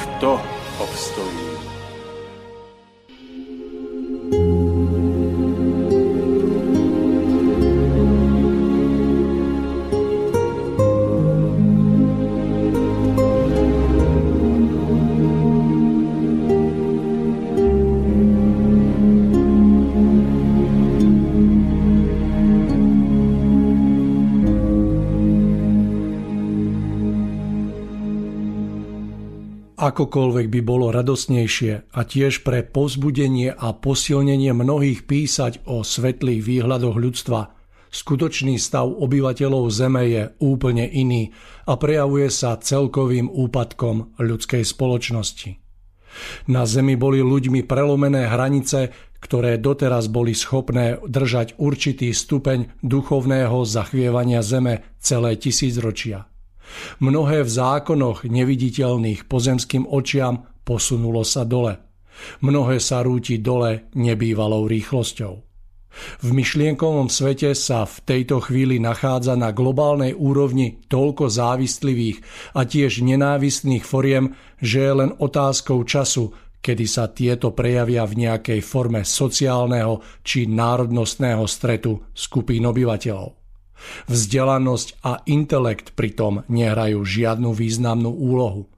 kto obstojí. Akokoľvek by bolo radosnejšie a tiež pre povzbudenie a posilnenie mnohých písať o svetlých výhľadoch ľudstva, skutočný stav obyvateľov Zeme je úplne iný a prejavuje sa celkovým úpadkom ľudskej spoločnosti. Na Zemi boli ľuďmi prelomené hranice, ktoré doteraz boli schopné držať určitý stupeň duchovného zachvievania Zeme celé tisícročia. Mnohé v zákonoch neviditeľných pozemským očiam posunulo sa dole. Mnohé sa rúti dole nebývalou rýchlosťou. V myšlienkovom svete sa v tejto chvíli nachádza na globálnej úrovni toľko závistlivých a tiež nenávistných foriem, že je len otázkou času, kedy sa tieto prejavia v nejakej forme sociálneho či národnostného stretu skupín obyvateľov. Vzdelanosť a intelekt pritom nehrajú žiadnu významnú úlohu.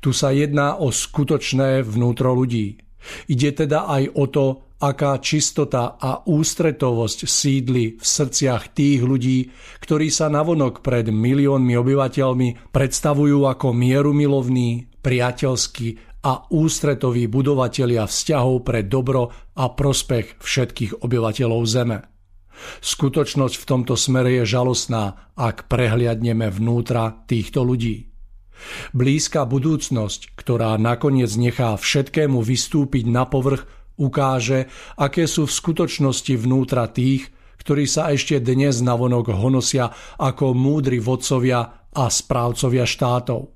Tu sa jedná o skutočné vnútro ľudí. Ide teda aj o to, aká čistota a ústretovosť sídli v srdciach tých ľudí, ktorí sa navonok pred miliónmi obyvateľmi predstavujú ako mierumilovní, priateľskí a ústretoví budovatelia vzťahov pre dobro a prospech všetkých obyvateľov Zeme. Skutočnosť v tomto smere je žalostná, ak prehliadneme vnútra týchto ľudí. Blízka budúcnosť, ktorá nakoniec nechá všetkému vystúpiť na povrch, ukáže, aké sú v skutočnosti vnútra tých, ktorí sa ešte dnes navonok honosia ako múdri vodcovia a správcovia štátov.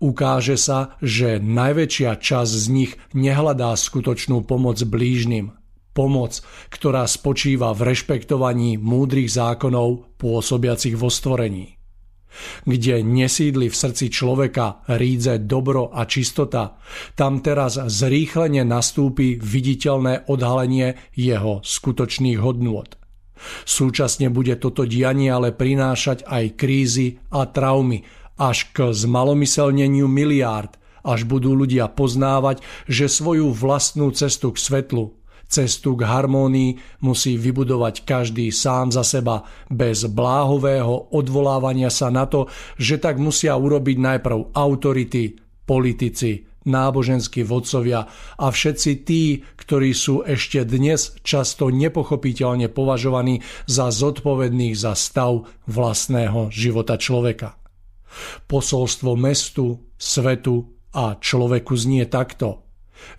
Ukáže sa, že najväčšia časť z nich nehľadá skutočnú pomoc blížnym pomoc, ktorá spočíva v rešpektovaní múdrych zákonov pôsobiacich vo stvorení. Kde nesídli v srdci človeka rídze dobro a čistota, tam teraz zrýchlene nastúpi viditeľné odhalenie jeho skutočných hodnôt. Súčasne bude toto dianie ale prinášať aj krízy a traumy, až k zmalomyselneniu miliárd, až budú ľudia poznávať, že svoju vlastnú cestu k svetlu Cestu k harmónii musí vybudovať každý sám za seba, bez bláhového odvolávania sa na to, že tak musia urobiť najprv autority, politici, náboženskí vodcovia a všetci tí, ktorí sú ešte dnes často nepochopiteľne považovaní za zodpovedných za stav vlastného života človeka. Posolstvo mestu, svetu a človeku znie takto.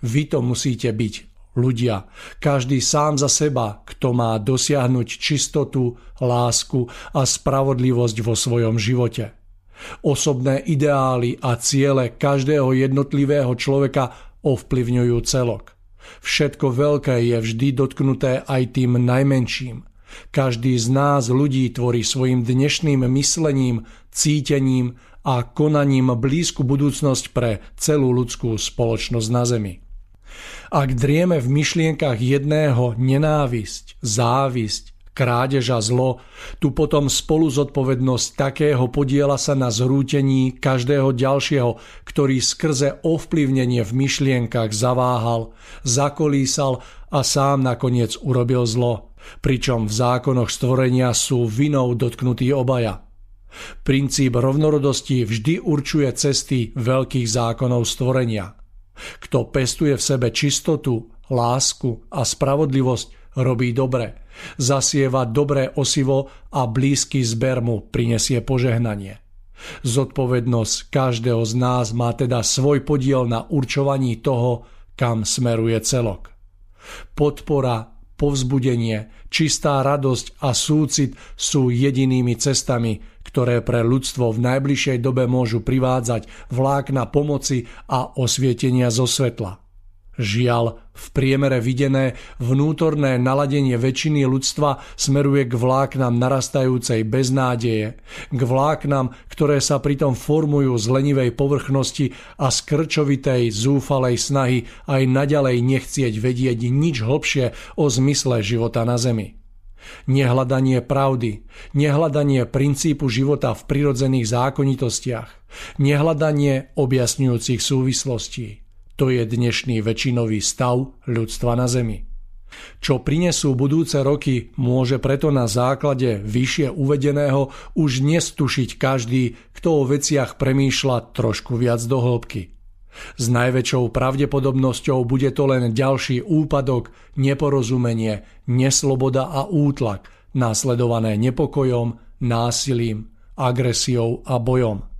Vy to musíte byť ľudia. Každý sám za seba, kto má dosiahnuť čistotu, lásku a spravodlivosť vo svojom živote. Osobné ideály a ciele každého jednotlivého človeka ovplyvňujú celok. Všetko veľké je vždy dotknuté aj tým najmenším. Každý z nás ľudí tvorí svojim dnešným myslením, cítením a konaním blízku budúcnosť pre celú ľudskú spoločnosť na Zemi. Ak drieme v myšlienkach jedného nenávisť, závisť, krádež a zlo, tu potom spolu zodpovednosť takého podiela sa na zrútení každého ďalšieho, ktorý skrze ovplyvnenie v myšlienkach zaváhal, zakolísal a sám nakoniec urobil zlo, pričom v zákonoch stvorenia sú vinou dotknutí obaja. Princíp rovnorodosti vždy určuje cesty veľkých zákonov stvorenia. Kto pestuje v sebe čistotu, lásku a spravodlivosť, robí dobre. Zasieva dobré osivo a blízky zber mu prinesie požehnanie. Zodpovednosť každého z nás má teda svoj podiel na určovaní toho, kam smeruje celok. Podpora, povzbudenie, čistá radosť a súcit sú jedinými cestami, ktoré pre ľudstvo v najbližšej dobe môžu privádzať vlákna pomoci a osvietenia zo svetla. Žiaľ, v priemere videné vnútorné naladenie väčšiny ľudstva smeruje k vláknam narastajúcej beznádeje, k vláknam, ktoré sa pritom formujú z lenivej povrchnosti a z krčovitej, zúfalej snahy aj naďalej nechcieť vedieť nič hlbšie o zmysle života na Zemi. Nehľadanie pravdy, nehľadanie princípu života v prirodzených zákonitostiach, nehľadanie objasňujúcich súvislostí. To je dnešný väčšinový stav ľudstva na Zemi. Čo prinesú budúce roky, môže preto na základe vyššie uvedeného už nestušiť každý, kto o veciach premýšľa trošku viac do hĺbky. S najväčšou pravdepodobnosťou bude to len ďalší úpadok, neporozumenie, nesloboda a útlak, následované nepokojom, násilím, agresiou a bojom.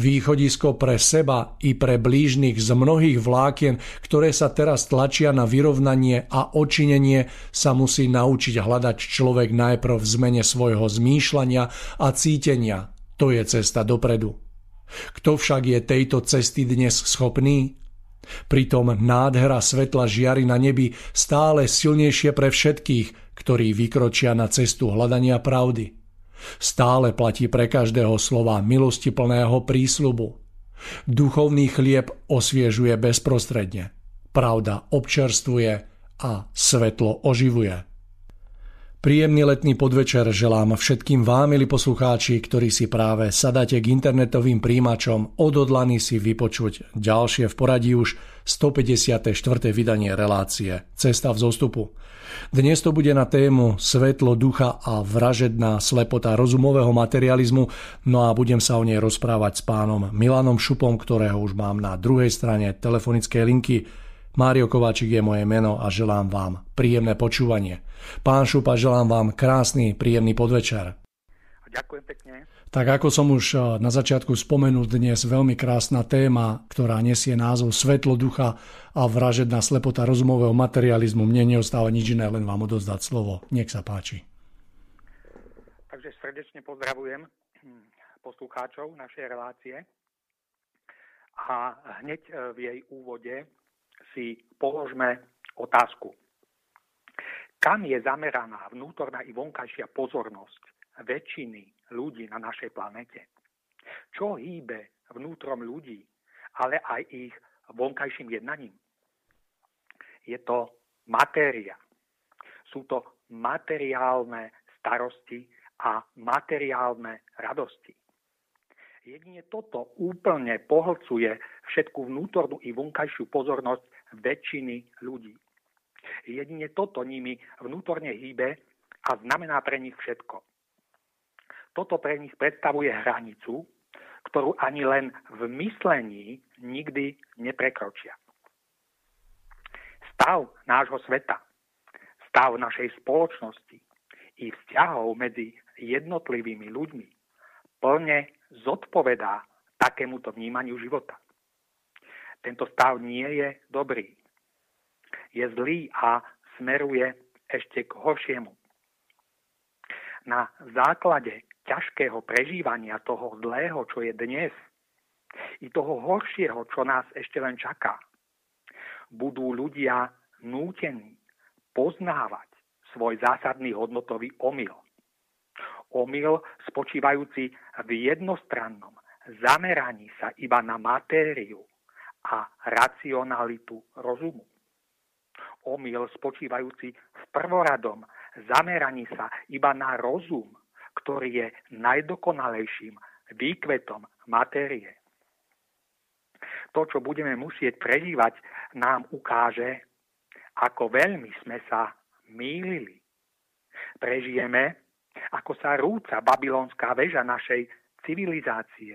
Východisko pre seba i pre blížnych z mnohých vlákien, ktoré sa teraz tlačia na vyrovnanie a očinenie, sa musí naučiť hľadať človek najprv v zmene svojho zmýšľania a cítenia. To je cesta dopredu. Kto však je tejto cesty dnes schopný? Pritom nádhera svetla žiari na nebi stále silnejšie pre všetkých, ktorí vykročia na cestu hľadania pravdy. Stále platí pre každého slova milosti plného prísľubu. Duchovný chlieb osviežuje bezprostredne. Pravda občerstvuje a svetlo oživuje. Príjemný letný podvečer želám všetkým vám, milí poslucháči, ktorí si práve sadáte k internetovým príjimačom, odhodlaní si vypočuť ďalšie v poradí už 154. vydanie relácie Cesta v zostupu. Dnes to bude na tému svetlo ducha a vražedná slepota rozumového materializmu, no a budem sa o nej rozprávať s pánom Milanom Šupom, ktorého už mám na druhej strane telefonickej linky. Mário Kováčik je moje meno a želám vám príjemné počúvanie. Pán Šupa, želám vám krásny, príjemný podvečer. Ďakujem pekne. Tak ako som už eh, na začiatku spomenul, dnes veľmi krásna téma, ktorá nesie názov Svetlo ducha a vražedná slepota rozumového materializmu. Mne neostáva nič iné, len vám odozdať slovo. Nech sa páči. Takže srdečne pozdravujem hm, poslucháčov našej relácie a hneď eh, v jej úvode si položme otázku. Kam je zameraná vnútorná i vonkajšia pozornosť väčšiny ľudí na našej planete? Čo hýbe vnútrom ľudí, ale aj ich vonkajším jednaním? Je to matéria. Sú to materiálne starosti a materiálne radosti. Jedine toto úplne pohlcuje všetku vnútornú i vonkajšiu pozornosť väčšiny ľudí. Jedine toto nimi vnútorne hýbe a znamená pre nich všetko. Toto pre nich predstavuje hranicu, ktorú ani len v myslení nikdy neprekročia. Stav nášho sveta, stav našej spoločnosti i vzťahov medzi jednotlivými ľuďmi plne zodpovedá takémuto vnímaniu života. Tento stav nie je dobrý. Je zlý a smeruje ešte k horšiemu. Na základe ťažkého prežívania toho zlého, čo je dnes, i toho horšieho, čo nás ešte len čaká, budú ľudia nútení poznávať svoj zásadný hodnotový omyl – omyl spočívajúci v jednostrannom zameraní sa iba na matériu a racionalitu rozumu. Omyl spočívajúci v prvoradom zameraní sa iba na rozum, ktorý je najdokonalejším výkvetom matérie. To, čo budeme musieť prežívať, nám ukáže, ako veľmi sme sa mýlili. Prežijeme, ako sa rúca babylonská väža našej civilizácie,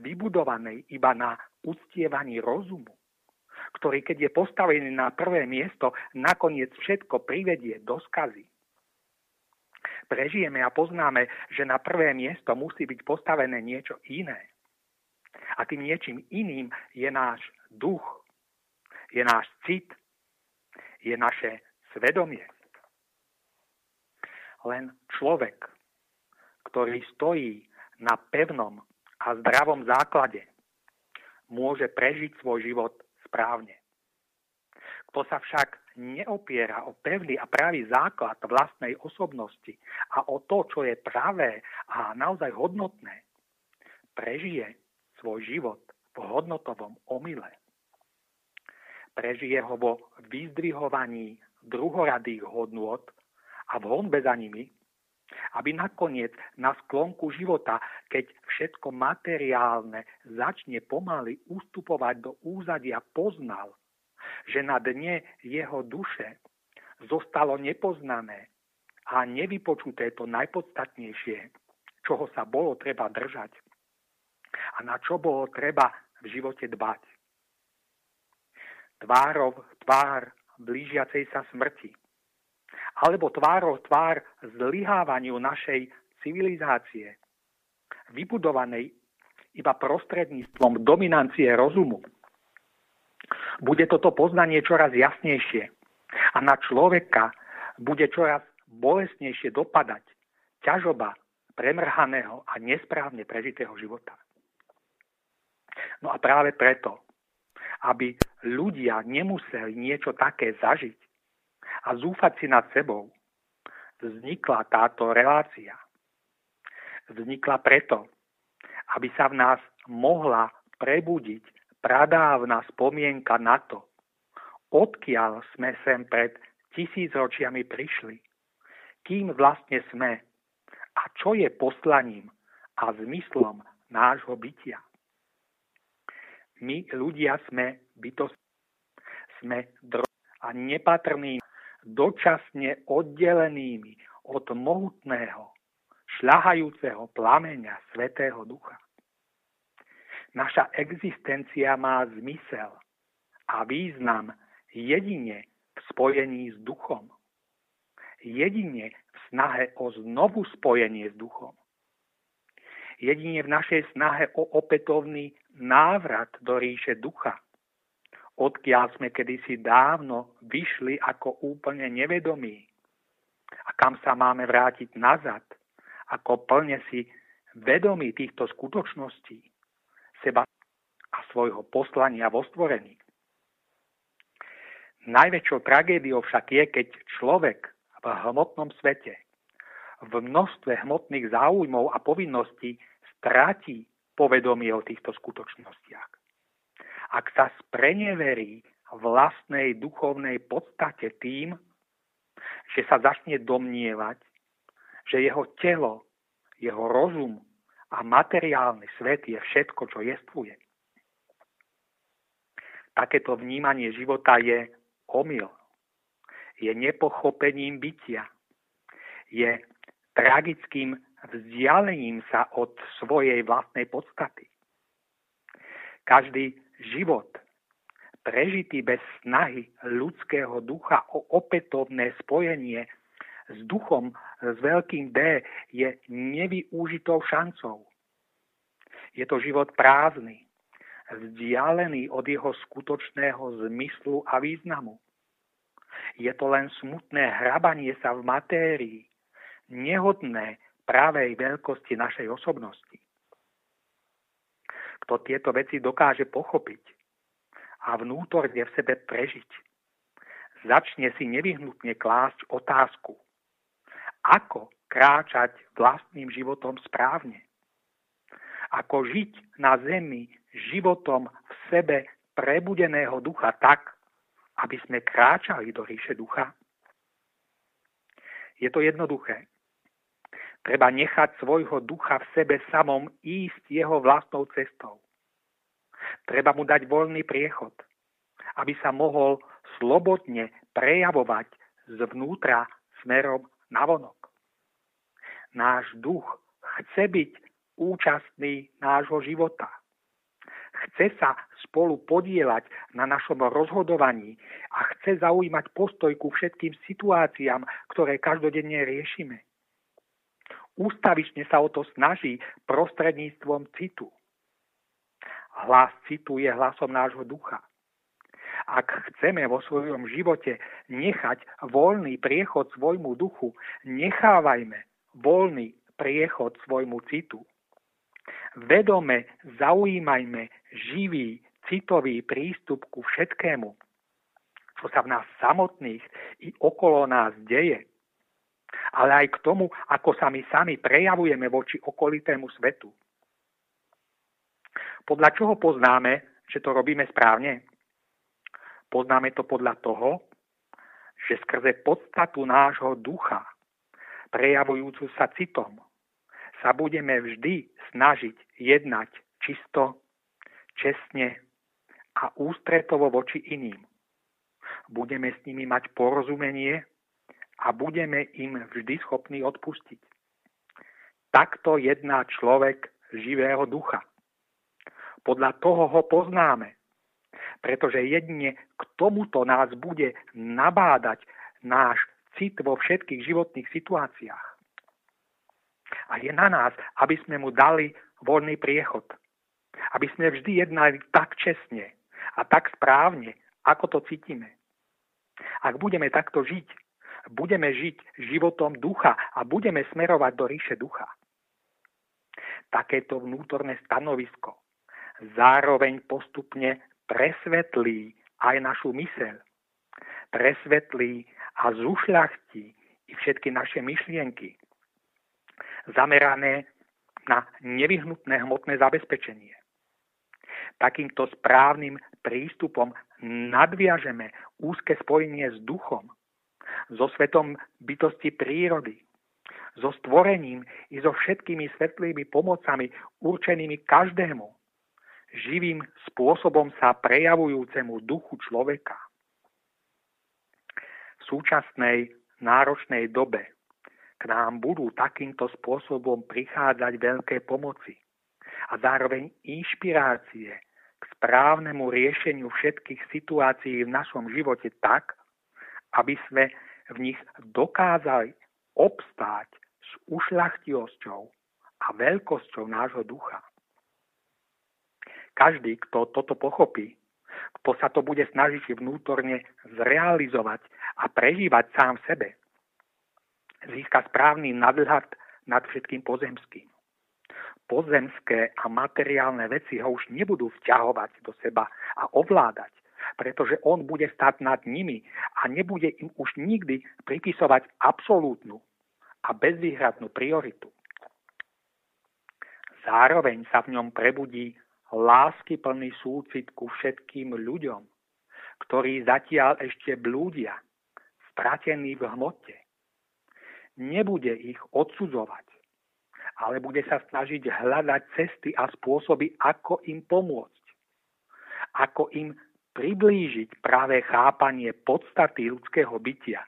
vybudovanej iba na uctievaní rozumu, ktorý, keď je postavený na prvé miesto, nakoniec všetko privedie do skazy. Prežijeme a poznáme, že na prvé miesto musí byť postavené niečo iné. A tým niečím iným je náš duch, je náš cit, je naše svedomie. Len človek, ktorý stojí na pevnom a zdravom základe, môže prežiť svoj život správne. Kto sa však neopiera o pevný a pravý základ vlastnej osobnosti a o to, čo je pravé a naozaj hodnotné, prežije svoj život v hodnotovom omyle. Prežije ho vo vyzdvihovaní druhoradých hodnôt a v honbe za nimi, aby nakoniec na sklonku života, keď všetko materiálne začne pomaly ustupovať do úzadia, poznal, že na dne jeho duše zostalo nepoznané a nevypočuté to najpodstatnejšie, čoho sa bolo treba držať a na čo bolo treba v živote dbať. Tvárov tvár blížiacej sa smrti, alebo tvárov tvár zlyhávaniu našej civilizácie, vybudovanej iba prostredníctvom dominancie rozumu, bude toto poznanie čoraz jasnejšie a na človeka bude čoraz bolestnejšie dopadať ťažoba premrhaného a nesprávne prežitého života. No a práve preto, aby ľudia nemuseli niečo také zažiť a zúfať si nad sebou, vznikla táto relácia. Vznikla preto, aby sa v nás mohla prebudiť pradávna spomienka na to, odkiaľ sme sem pred tisícročiami prišli, kým vlastne sme a čo je poslaním a zmyslom nášho bytia. My ľudia sme bytosti, sme dro- a nepatrnými, dočasne oddelenými od mohutného, šľahajúceho plameňa Svetého Ducha. Naša existencia má zmysel a význam jedine v spojení s duchom. Jedine v snahe o znovu spojenie s duchom. Jedine v našej snahe o opätovný návrat do ríše ducha, odkiaľ sme kedysi dávno vyšli ako úplne nevedomí a kam sa máme vrátiť nazad, ako plne si vedomí týchto skutočností seba a svojho poslania vo stvorení. Najväčšou tragédiou však je, keď človek v hmotnom svete, v množstve hmotných záujmov a povinností stráti povedomie o týchto skutočnostiach. Ak sa spreneverí vlastnej duchovnej podstate tým, že sa začne domnievať, že jeho telo, jeho rozum a materiálny svet je všetko, čo jestvuje. Takéto vnímanie života je omyl. Je nepochopením bytia. Je tragickým vzdialením sa od svojej vlastnej podstaty. Každý život, prežitý bez snahy ľudského ducha o opätovné spojenie s duchom s veľkým D je nevyužitou šancou. Je to život prázdny, vzdialený od jeho skutočného zmyslu a významu. Je to len smutné hrabanie sa v matérii, nehodné pravej veľkosti našej osobnosti. Kto tieto veci dokáže pochopiť a vnútorne v sebe prežiť, začne si nevyhnutne klásť otázku, ako kráčať vlastným životom správne. Ako žiť na zemi životom v sebe prebudeného ducha tak, aby sme kráčali do ríše ducha. Je to jednoduché. Treba nechať svojho ducha v sebe samom ísť jeho vlastnou cestou. Treba mu dať voľný priechod, aby sa mohol slobodne prejavovať zvnútra smerom navonok. Náš duch chce byť účastný nášho života. Chce sa spolu podielať na našom rozhodovaní a chce zaujímať postoj ku všetkým situáciám, ktoré každodenne riešime ústavične sa o to snaží prostredníctvom citu. Hlas citu je hlasom nášho ducha. Ak chceme vo svojom živote nechať voľný priechod svojmu duchu, nechávajme voľný priechod svojmu citu. Vedome zaujímajme živý, citový prístup ku všetkému, čo sa v nás samotných i okolo nás deje ale aj k tomu, ako sa my sami prejavujeme voči okolitému svetu. Podľa čoho poznáme, že to robíme správne? Poznáme to podľa toho, že skrze podstatu nášho ducha, prejavujúcu sa citom, sa budeme vždy snažiť jednať čisto, čestne a ústretovo voči iným. Budeme s nimi mať porozumenie a budeme im vždy schopní odpustiť. Takto jedná človek živého ducha. Podľa toho ho poznáme, pretože jedine k tomuto nás bude nabádať náš cit vo všetkých životných situáciách. A je na nás, aby sme mu dali voľný priechod. Aby sme vždy jednali tak čestne a tak správne, ako to cítime. Ak budeme takto žiť, budeme žiť životom ducha a budeme smerovať do ríše ducha. Takéto vnútorné stanovisko zároveň postupne presvetlí aj našu myseľ. Presvetlí a zušľachtí i všetky naše myšlienky zamerané na nevyhnutné hmotné zabezpečenie. Takýmto správnym prístupom nadviažeme úzke spojenie s duchom so svetom bytosti prírody, so stvorením i so všetkými svetlými pomocami určenými každému, živým spôsobom sa prejavujúcemu duchu človeka. V súčasnej náročnej dobe k nám budú takýmto spôsobom prichádzať veľké pomoci a zároveň inšpirácie k správnemu riešeniu všetkých situácií v našom živote tak, aby sme v nich dokázali obstáť s ušľachtilosťou a veľkosťou nášho ducha. Každý, kto toto pochopí, kto sa to bude snažiť vnútorne zrealizovať a prežívať sám sebe, získa správny nadhľad nad všetkým pozemským. Pozemské a materiálne veci ho už nebudú vťahovať do seba a ovládať, pretože on bude stať nad nimi a nebude im už nikdy pripisovať absolútnu a bezvýhradnú prioritu. Zároveň sa v ňom prebudí lásky plný súcit ku všetkým ľuďom, ktorí zatiaľ ešte blúdia, stratení v hmote. Nebude ich odsudzovať, ale bude sa snažiť hľadať cesty a spôsoby, ako im pomôcť, ako im priblížiť práve chápanie podstaty ľudského bytia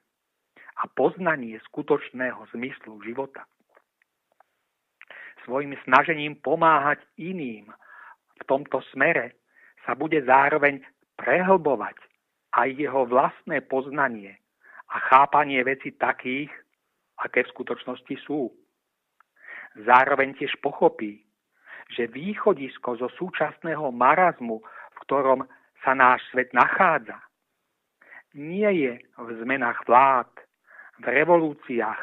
a poznanie skutočného zmyslu života. Svojim snažením pomáhať iným v tomto smere sa bude zároveň prehlbovať aj jeho vlastné poznanie a chápanie veci takých, aké v skutočnosti sú. Zároveň tiež pochopí, že východisko zo súčasného marazmu, v ktorom sa náš svet nachádza, nie je v zmenách vlád, v revolúciách,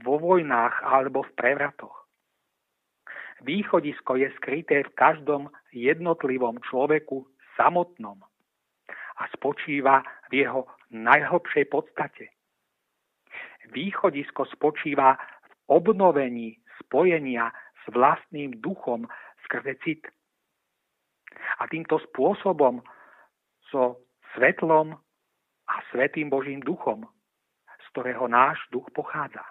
vo vojnách alebo v prevratoch. Východisko je skryté v každom jednotlivom človeku samotnom a spočíva v jeho najhlbšej podstate. Východisko spočíva v obnovení spojenia s vlastným duchom skrze cit. A týmto spôsobom so svetlom a svetým Božím duchom, s ktorého náš duch pochádza.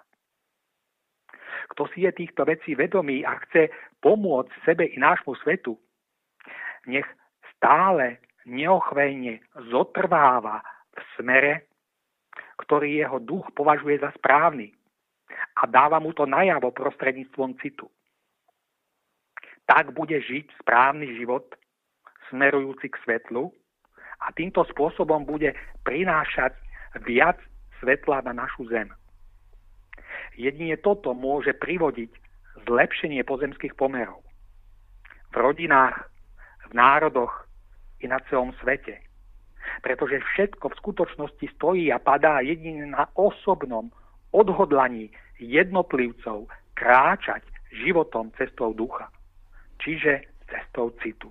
Kto si je týchto vecí vedomý a chce pomôcť sebe i nášmu svetu, nech stále neochvejne zotrváva v smere, ktorý jeho duch považuje za správny a dáva mu to najavo prostredníctvom citu. Tak bude žiť správny život, smerujúci k svetlu a týmto spôsobom bude prinášať viac svetla na našu zem. Jedine toto môže privodiť zlepšenie pozemských pomerov. V rodinách, v národoch i na celom svete. Pretože všetko v skutočnosti stojí a padá jedine na osobnom odhodlaní jednotlivcov kráčať životom cestou ducha, čiže cestou citu.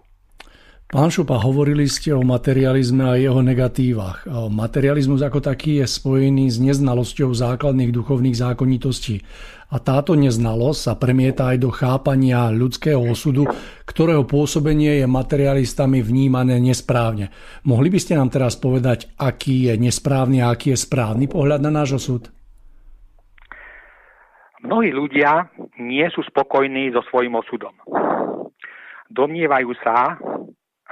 Pán Šupa, hovorili ste o materializme a jeho negatívach. Materializmus ako taký je spojený s neznalosťou základných duchovných zákonitostí. A táto neznalosť sa premieta aj do chápania ľudského osudu, ktorého pôsobenie je materialistami vnímané nesprávne. Mohli by ste nám teraz povedať, aký je nesprávny a aký je správny pohľad na náš osud? Mnohí ľudia nie sú spokojní so svojím osudom. Domnievajú sa,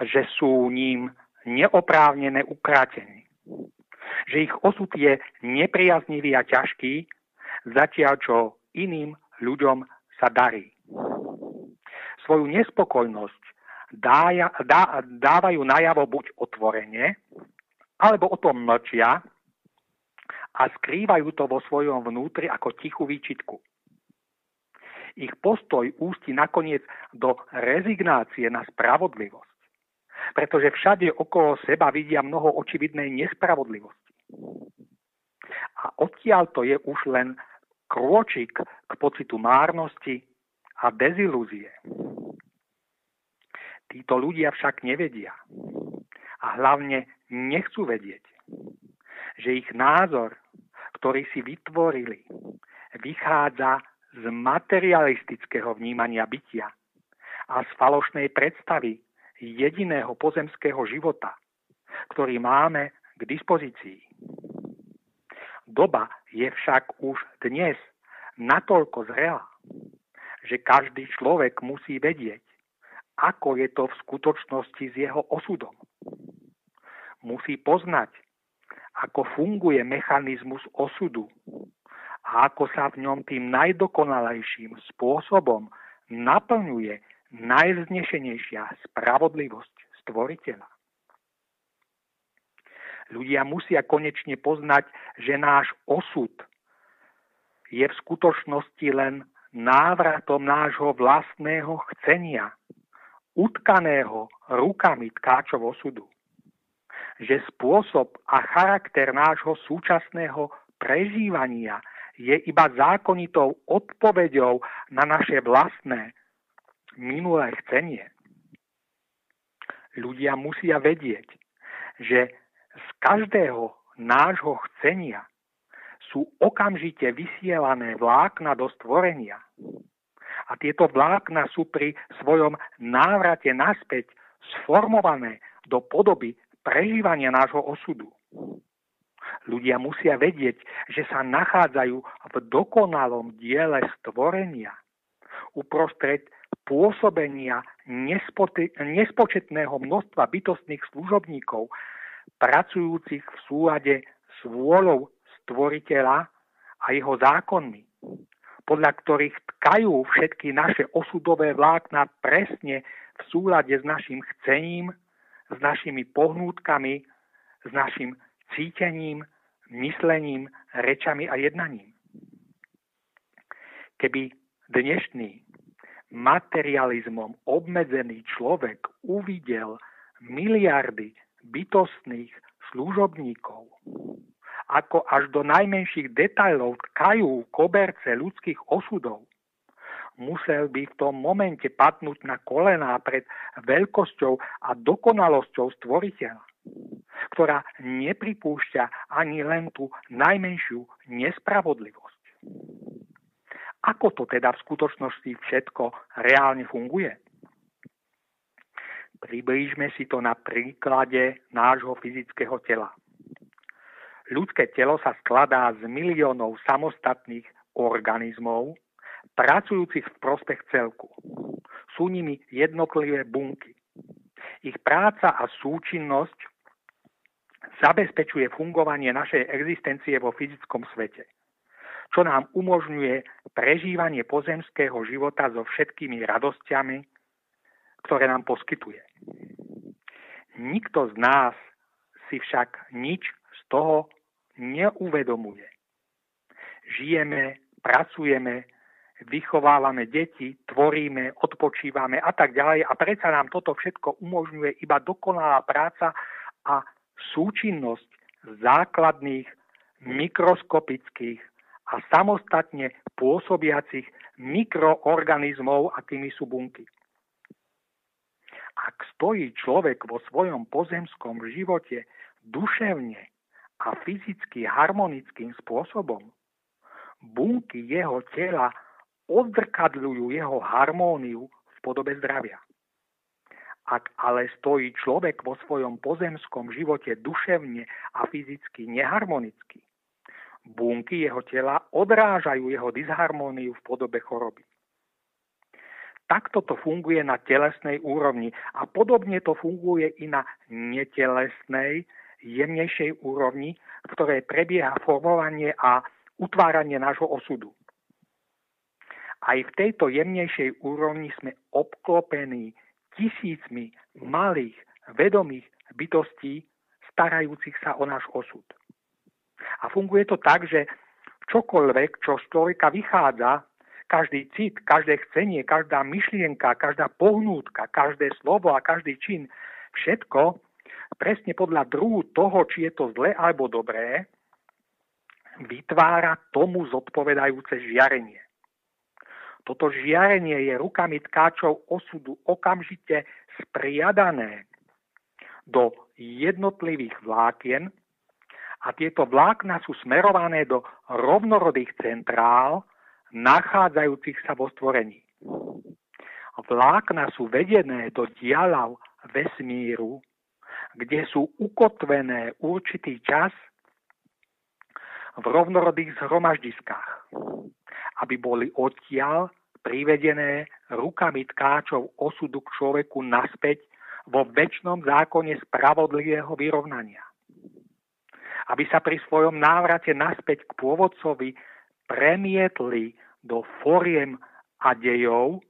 že sú ním neoprávnené ukrátení. Že ich osud je nepriaznivý a ťažký, zatiaľ čo iným ľuďom sa darí. Svoju nespokojnosť dája, dá, dávajú najavo buď otvorene, alebo o tom mlčia a skrývajú to vo svojom vnútri ako tichú výčitku. Ich postoj ústi nakoniec do rezignácie na spravodlivosť pretože všade okolo seba vidia mnoho očividnej nespravodlivosti. A odtiaľ to je už len krôčik k pocitu márnosti a dezilúzie. Títo ľudia však nevedia a hlavne nechcú vedieť, že ich názor, ktorý si vytvorili, vychádza z materialistického vnímania bytia a z falošnej predstavy jediného pozemského života, ktorý máme k dispozícii. Doba je však už dnes natoľko zrela, že každý človek musí vedieť, ako je to v skutočnosti s jeho osudom. Musí poznať, ako funguje mechanizmus osudu a ako sa v ňom tým najdokonalejším spôsobom naplňuje najvznešenejšia spravodlivosť stvoriteľa. Ľudia musia konečne poznať, že náš osud je v skutočnosti len návratom nášho vlastného chcenia, utkaného rukami tkáčov osudu. Že spôsob a charakter nášho súčasného prežívania je iba zákonitou odpoveďou na naše vlastné minulé chcenie. Ľudia musia vedieť, že z každého nášho chcenia sú okamžite vysielané vlákna do stvorenia. A tieto vlákna sú pri svojom návrate naspäť sformované do podoby prežívania nášho osudu. Ľudia musia vedieť, že sa nachádzajú v dokonalom diele stvorenia uprostred pôsobenia nespočetného množstva bytostných služobníkov, pracujúcich v súlade s vôľou stvoriteľa a jeho zákonmi, podľa ktorých tkajú všetky naše osudové vlákna presne v súlade s našim chcením, s našimi pohnútkami, s našim cítením, myslením, rečami a jednaním. Keby dnešný materializmom obmedzený človek uvidel miliardy bytostných služobníkov, ako až do najmenších detajlov tkajú koberce ľudských osudov, musel by v tom momente padnúť na kolená pred veľkosťou a dokonalosťou stvoriteľa, ktorá nepripúšťa ani len tú najmenšiu nespravodlivosť. Ako to teda v skutočnosti všetko reálne funguje? Priblížme si to na príklade nášho fyzického tela. Ľudské telo sa skladá z miliónov samostatných organizmov, pracujúcich v prospech celku. Sú nimi jednotlivé bunky. Ich práca a súčinnosť zabezpečuje fungovanie našej existencie vo fyzickom svete, čo nám umožňuje prežívanie pozemského života so všetkými radosťami, ktoré nám poskytuje. Nikto z nás si však nič z toho neuvedomuje. Žijeme, pracujeme, vychovávame deti, tvoríme, odpočívame a tak ďalej a predsa nám toto všetko umožňuje iba dokonalá práca a súčinnosť základných mikroskopických a samostatne pôsobiacich mikroorganizmov, akými sú bunky. Ak stojí človek vo svojom pozemskom živote duševne a fyzicky harmonickým spôsobom, bunky jeho tela odzrkadľujú jeho harmóniu v podobe zdravia. Ak ale stojí človek vo svojom pozemskom živote duševne a fyzicky neharmonicky, bunky jeho tela odrážajú jeho disharmóniu v podobe choroby. Takto to funguje na telesnej úrovni a podobne to funguje i na netelesnej, jemnejšej úrovni, v ktorej prebieha formovanie a utváranie nášho osudu. Aj v tejto jemnejšej úrovni sme obklopení tisícmi malých, vedomých bytostí, starajúcich sa o náš osud. A funguje to tak, že čokoľvek, čo z človeka vychádza, každý cit, každé chcenie, každá myšlienka, každá pohnútka, každé slovo a každý čin, všetko presne podľa druhu toho, či je to zlé alebo dobré, vytvára tomu zodpovedajúce žiarenie. Toto žiarenie je rukami tkáčov osudu okamžite spriadané do jednotlivých vlákien a tieto vlákna sú smerované do rovnorodých centrál, nachádzajúcich sa vo stvorení. Vlákna sú vedené do dialav vesmíru, kde sú ukotvené určitý čas v rovnorodých zhromaždiskách, aby boli odtiaľ privedené rukami tkáčov osudu k človeku naspäť vo väčšnom zákone spravodlivého vyrovnania. Aby sa pri svojom návrate naspäť k pôvodcovi premietli do foriem a dejov,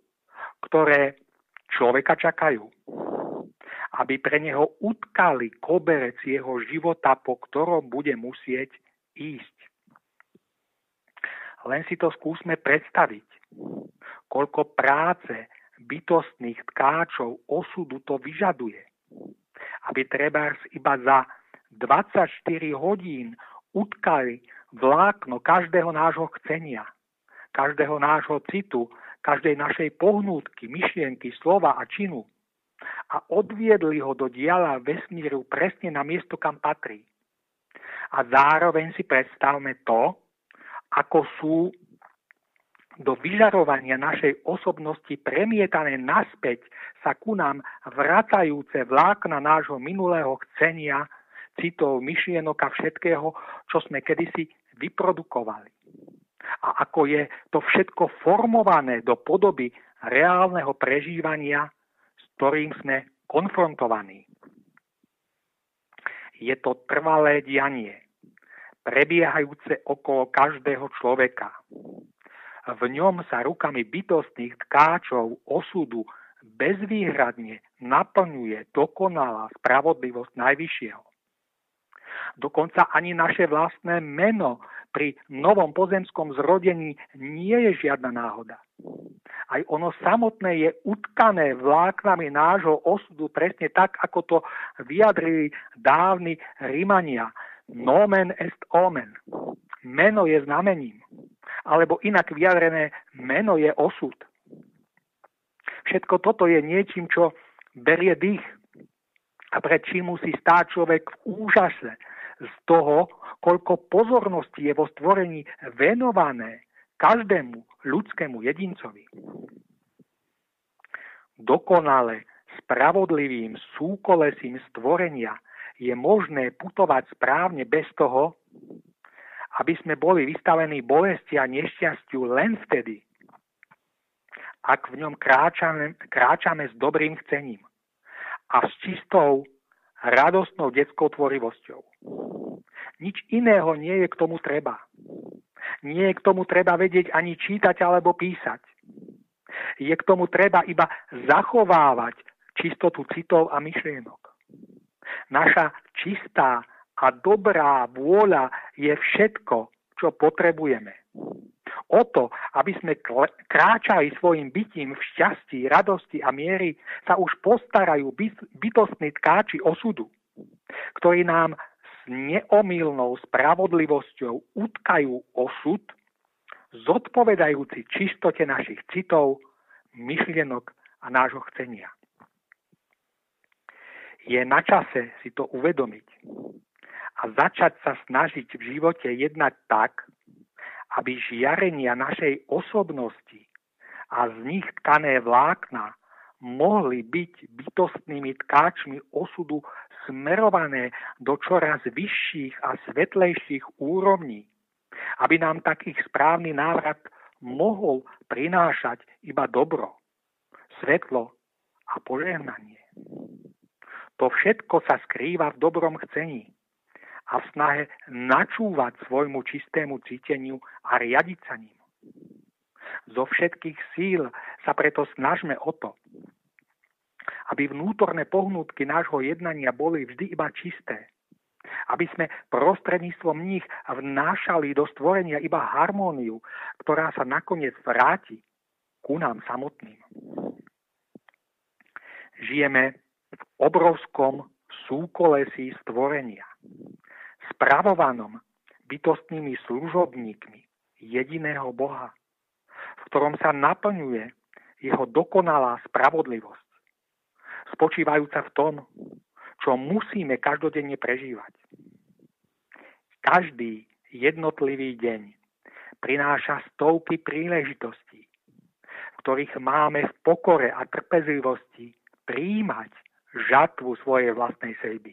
ktoré človeka čakajú aby pre neho utkali koberec jeho života, po ktorom bude musieť ísť. Len si to skúsme predstaviť, koľko práce bytostných tkáčov osudu to vyžaduje, aby treba iba za 24 hodín utkali vlákno každého nášho chcenia, každého nášho citu, každej našej pohnútky, myšlienky, slova a činu a odviedli ho do diala vesmíru presne na miesto, kam patrí. A zároveň si predstavme to, ako sú do vyžarovania našej osobnosti premietané naspäť sa ku nám vracajúce vlákna nášho minulého chcenia, citov, myšlienok a všetkého, čo sme kedysi vyprodukovali. A ako je to všetko formované do podoby reálneho prežívania ktorým sme konfrontovaní. Je to trvalé dianie, prebiehajúce okolo každého človeka. V ňom sa rukami bytostných tkáčov osudu bezvýhradne naplňuje dokonalá spravodlivosť Najvyššieho. Dokonca ani naše vlastné meno pri novom pozemskom zrodení nie je žiadna náhoda. Aj ono samotné je utkané vláknami nášho osudu presne tak, ako to vyjadrili dávni Rímania. Nomen est omen. Meno je znamením. Alebo inak vyjadrené, meno je osud. Všetko toto je niečím, čo berie dých a pred čím musí stáť človek v úžase z toho, koľko pozornosti je vo stvorení venované každému ľudskému jedincovi. Dokonale spravodlivým súkolesím stvorenia je možné putovať správne bez toho, aby sme boli vystavení bolesti a nešťastiu len vtedy, ak v ňom kráčame, kráčame s dobrým chcením a s čistou, radostnou detskou tvorivosťou. Nič iného nie je k tomu treba. Nie je k tomu treba vedieť ani čítať alebo písať. Je k tomu treba iba zachovávať čistotu citov a myšlienok. Naša čistá a dobrá vôľa je všetko, čo potrebujeme. O to, aby sme kráčali svojim bytím v šťastí, radosti a miery, sa už postarajú bytostní tkáči osudu, ktorí nám s neomilnou spravodlivosťou utkajú osud, zodpovedajúci čistote našich citov, myšlienok a nášho chcenia. Je na čase si to uvedomiť a začať sa snažiť v živote jednať tak, aby žiarenia našej osobnosti a z nich tkané vlákna mohli byť bytostnými tkáčmi osudu smerované do čoraz vyšších a svetlejších úrovní, aby nám takých správny návrat mohol prinášať iba dobro, svetlo a požehnanie. To všetko sa skrýva v dobrom chcení a v snahe načúvať svojmu čistému cíteniu a riadiť sa ním. Zo všetkých síl sa preto snažme o to, aby vnútorné pohnútky nášho jednania boli vždy iba čisté, aby sme prostredníctvom nich vnášali do stvorenia iba harmóniu, ktorá sa nakoniec vráti ku nám samotným. Žijeme v obrovskom súkolesí stvorenia, spravovanom bytostnými služobníkmi jediného Boha, v ktorom sa naplňuje jeho dokonalá spravodlivosť, spočívajúca v tom, čo musíme každodenne prežívať. Každý jednotlivý deň prináša stovky príležitostí, v ktorých máme v pokore a trpezlivosti príjmať žatvu svojej vlastnej sejby.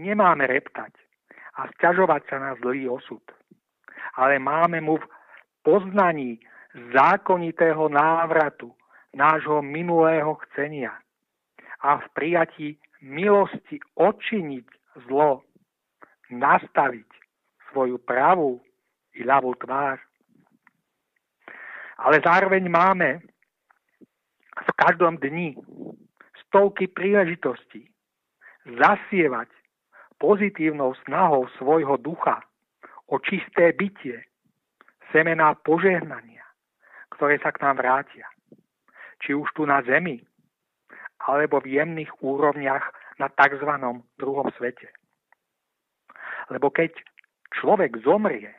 Nemáme reptať a sťažovať sa na zlý osud, ale máme mu v poznaní zákonitého návratu nášho minulého chcenia a v prijatí milosti odčiniť zlo, nastaviť svoju pravú i ľavú tvár. Ale zároveň máme v každom dni stovky príležitostí zasievať pozitívnou snahou svojho ducha o čisté bytie, semená požehnania, ktoré sa k nám vrátia. Či už tu na zemi, alebo v jemných úrovniach na tzv. druhom svete. Lebo keď človek zomrie,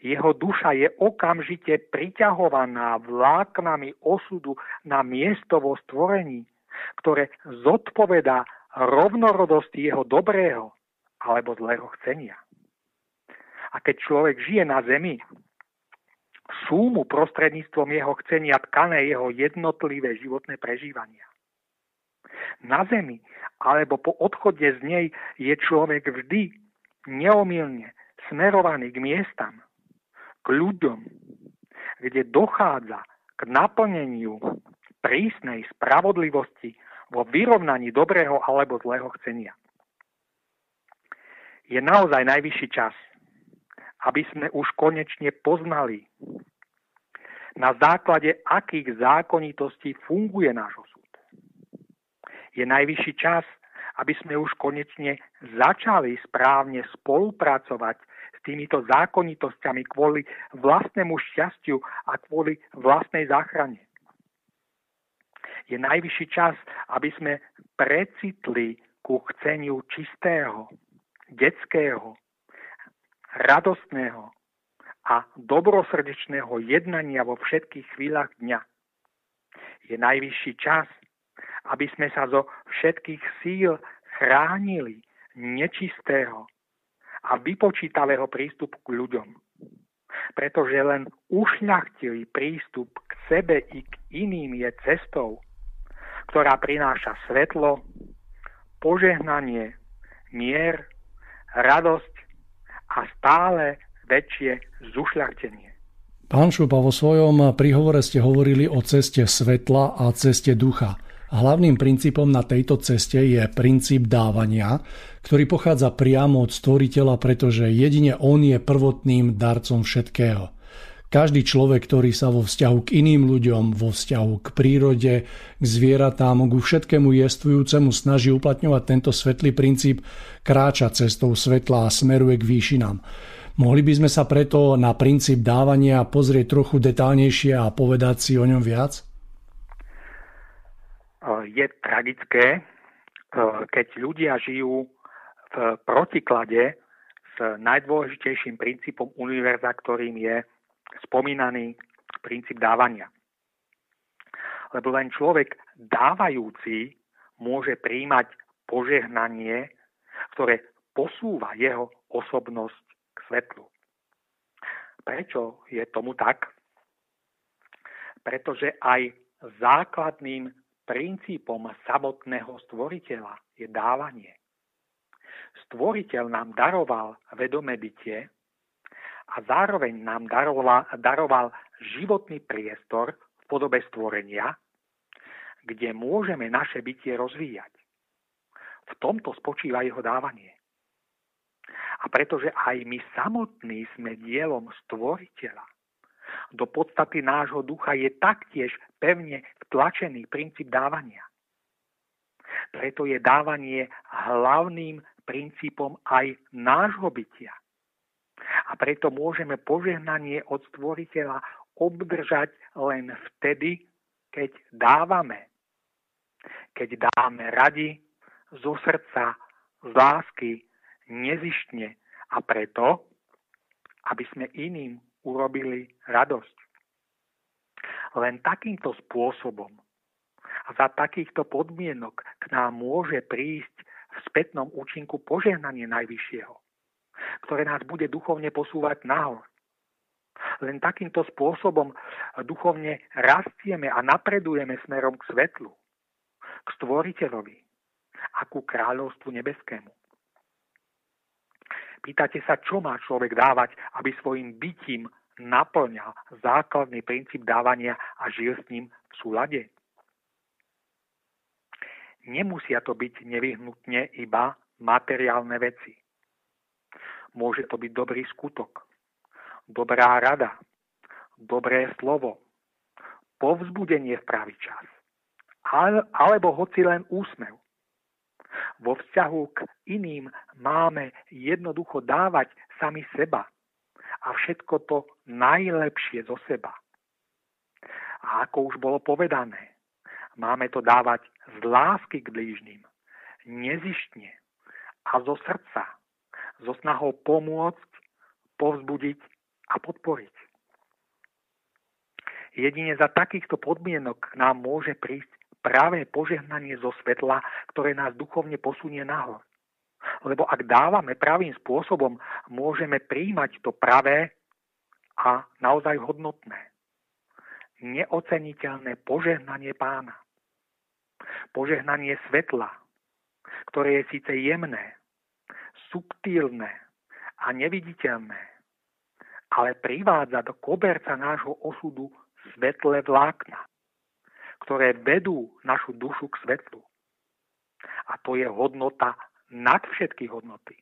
jeho duša je okamžite priťahovaná vláknami osudu na miesto vo stvorení, ktoré zodpovedá rovnorodosti jeho dobrého alebo zlého chcenia. A keď človek žije na zemi, sú mu prostredníctvom jeho chcenia tkané jeho jednotlivé životné prežívania. Na zemi alebo po odchode z nej je človek vždy neomilne smerovaný k miestam, k ľuďom, kde dochádza k naplneniu prísnej spravodlivosti vo vyrovnaní dobrého alebo zlého chcenia. Je naozaj najvyšší čas, aby sme už konečne poznali, na základe akých zákonitostí funguje náš osud. Je najvyšší čas, aby sme už konečne začali správne spolupracovať s týmito zákonitosťami kvôli vlastnému šťastiu a kvôli vlastnej záchrane je najvyšší čas, aby sme precitli ku chceniu čistého, detského, radostného a dobrosrdečného jednania vo všetkých chvíľach dňa. Je najvyšší čas, aby sme sa zo všetkých síl chránili nečistého a vypočítavého prístupu k ľuďom. Pretože len ušľachtilý prístup k sebe i k iným je cestou, ktorá prináša svetlo, požehnanie, mier, radosť a stále väčšie zušľachtenie. Pán Šupa, vo svojom príhovore ste hovorili o ceste svetla a ceste ducha. Hlavným princípom na tejto ceste je princíp dávania, ktorý pochádza priamo od stvoriteľa, pretože jedine on je prvotným darcom všetkého. Každý človek, ktorý sa vo vzťahu k iným ľuďom, vo vzťahu k prírode, k zvieratám, ku všetkému jestvujúcemu snaží uplatňovať tento svetlý princíp, kráča cestou svetla a smeruje k výšinám. Mohli by sme sa preto na princíp dávania pozrieť trochu detálnejšie a povedať si o ňom viac? je tragické, keď ľudia žijú v protiklade s najdôležitejším princípom univerza, ktorým je spomínaný princíp dávania. Lebo len človek dávajúci môže príjmať požehnanie, ktoré posúva jeho osobnosť k svetlu. Prečo je tomu tak? Pretože aj základným princípom samotného stvoriteľa je dávanie. Stvoriteľ nám daroval vedomé bytie a zároveň nám daroval, daroval životný priestor v podobe stvorenia, kde môžeme naše bytie rozvíjať. V tomto spočíva jeho dávanie. A pretože aj my samotní sme dielom stvoriteľa, do podstaty nášho ducha je taktiež pevne vtlačený princíp dávania. Preto je dávanie hlavným princípom aj nášho bytia. A preto môžeme požehnanie od stvoriteľa obdržať len vtedy, keď dávame. Keď dáme radi, zo srdca, z lásky, nezištne a preto, aby sme iným urobili radosť. Len takýmto spôsobom a za takýchto podmienok k nám môže prísť v spätnom účinku požehnanie Najvyššieho, ktoré nás bude duchovne posúvať nahor. Len takýmto spôsobom duchovne rastieme a napredujeme smerom k svetlu, k stvoriteľovi a ku kráľovstvu nebeskému. Pýtate sa, čo má človek dávať, aby svojim bytím naplňal základný princíp dávania a žil s ním v súlade? Nemusia to byť nevyhnutne iba materiálne veci. Môže to byť dobrý skutok, dobrá rada, dobré slovo, povzbudenie v pravý čas, alebo hoci len úsmev. Vo vzťahu k iným máme jednoducho dávať sami seba a všetko to najlepšie zo seba. A ako už bolo povedané, máme to dávať z lásky k blížnym, nezištne a zo srdca, so snahou pomôcť, povzbudiť a podporiť. Jedine za takýchto podmienok nám môže prísť práve požehnanie zo svetla, ktoré nás duchovne posunie nahor. Lebo ak dávame pravým spôsobom, môžeme príjmať to pravé a naozaj hodnotné. Neoceniteľné požehnanie pána. Požehnanie svetla, ktoré je síce jemné, subtilné a neviditeľné, ale privádza do koberca nášho osudu svetle vlákna ktoré vedú našu dušu k svetlu. A to je hodnota nad všetky hodnoty.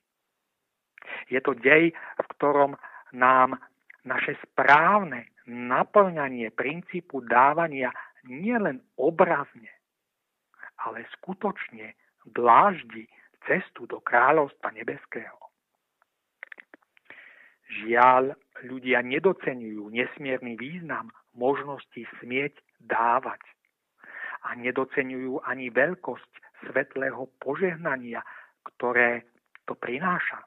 Je to dej, v ktorom nám naše správne naplňanie princípu dávania nielen obrazne, ale skutočne dláždi cestu do kráľovstva nebeského. Žiaľ, ľudia nedocenujú nesmierny význam možnosti smieť dávať a nedocenujú ani veľkosť svetlého požehnania, ktoré to prináša.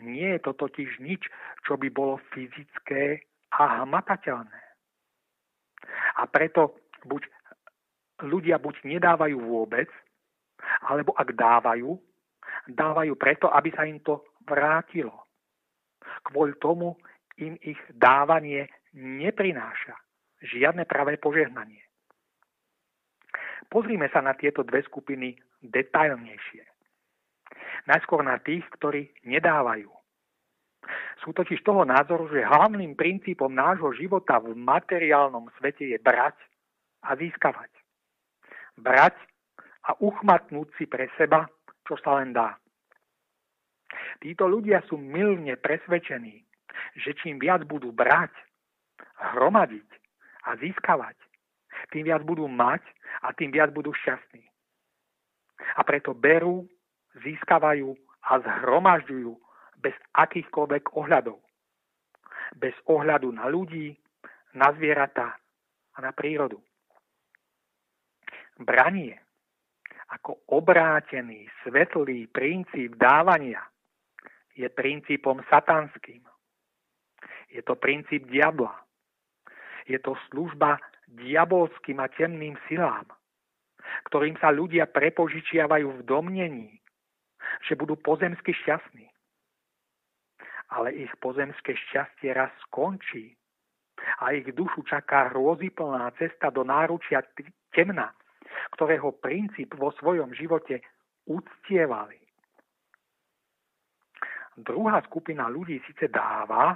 Nie je to totiž nič, čo by bolo fyzické a hmatateľné. A preto buď ľudia buď nedávajú vôbec, alebo ak dávajú, dávajú preto, aby sa im to vrátilo. Kvôli tomu im ich dávanie neprináša žiadne pravé požehnanie. Pozrime sa na tieto dve skupiny detailnejšie. Najskôr na tých, ktorí nedávajú, Sú totiž toho názoru, že hlavným princípom nášho života v materiálnom svete je brať a získavať. Brať a uchmatnúť si pre seba, čo sa len dá. Títo ľudia sú milne presvedčení, že čím viac budú brať, hromadiť a získavať, tým viac budú mať a tým viac budú šťastní. A preto berú, získavajú a zhromažďujú bez akýchkoľvek ohľadov. Bez ohľadu na ľudí, na zvieratá a na prírodu. Branie ako obrátený, svetlý princíp dávania je princípom satanským. Je to princíp diabla. Je to služba diabolským a temným silám, ktorým sa ľudia prepožičiavajú v domnení, že budú pozemsky šťastní ale ich pozemské šťastie raz skončí a ich dušu čaká hrôziplná cesta do náručia temna, ktorého princíp vo svojom živote uctievali. Druhá skupina ľudí síce dáva,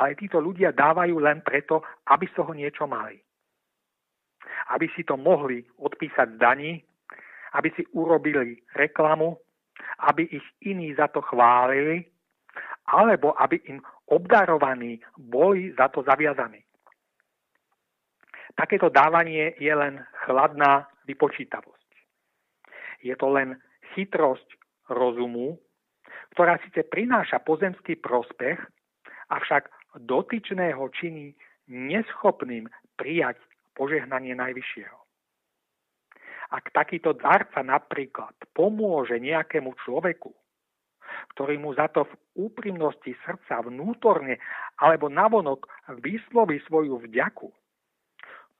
ale títo ľudia dávajú len preto, aby z toho niečo mali. Aby si to mohli odpísať daní, aby si urobili reklamu, aby ich iní za to chválili alebo aby im obdarovaní boli za to zaviazaní. Takéto dávanie je len chladná vypočítavosť. Je to len chytrosť rozumu, ktorá síce prináša pozemský prospech, avšak dotyčného činí neschopným prijať požehnanie Najvyššieho. Ak takýto darca napríklad pomôže nejakému človeku, ktorý mu za to v úprimnosti srdca vnútorne alebo navonok vysloví svoju vďaku.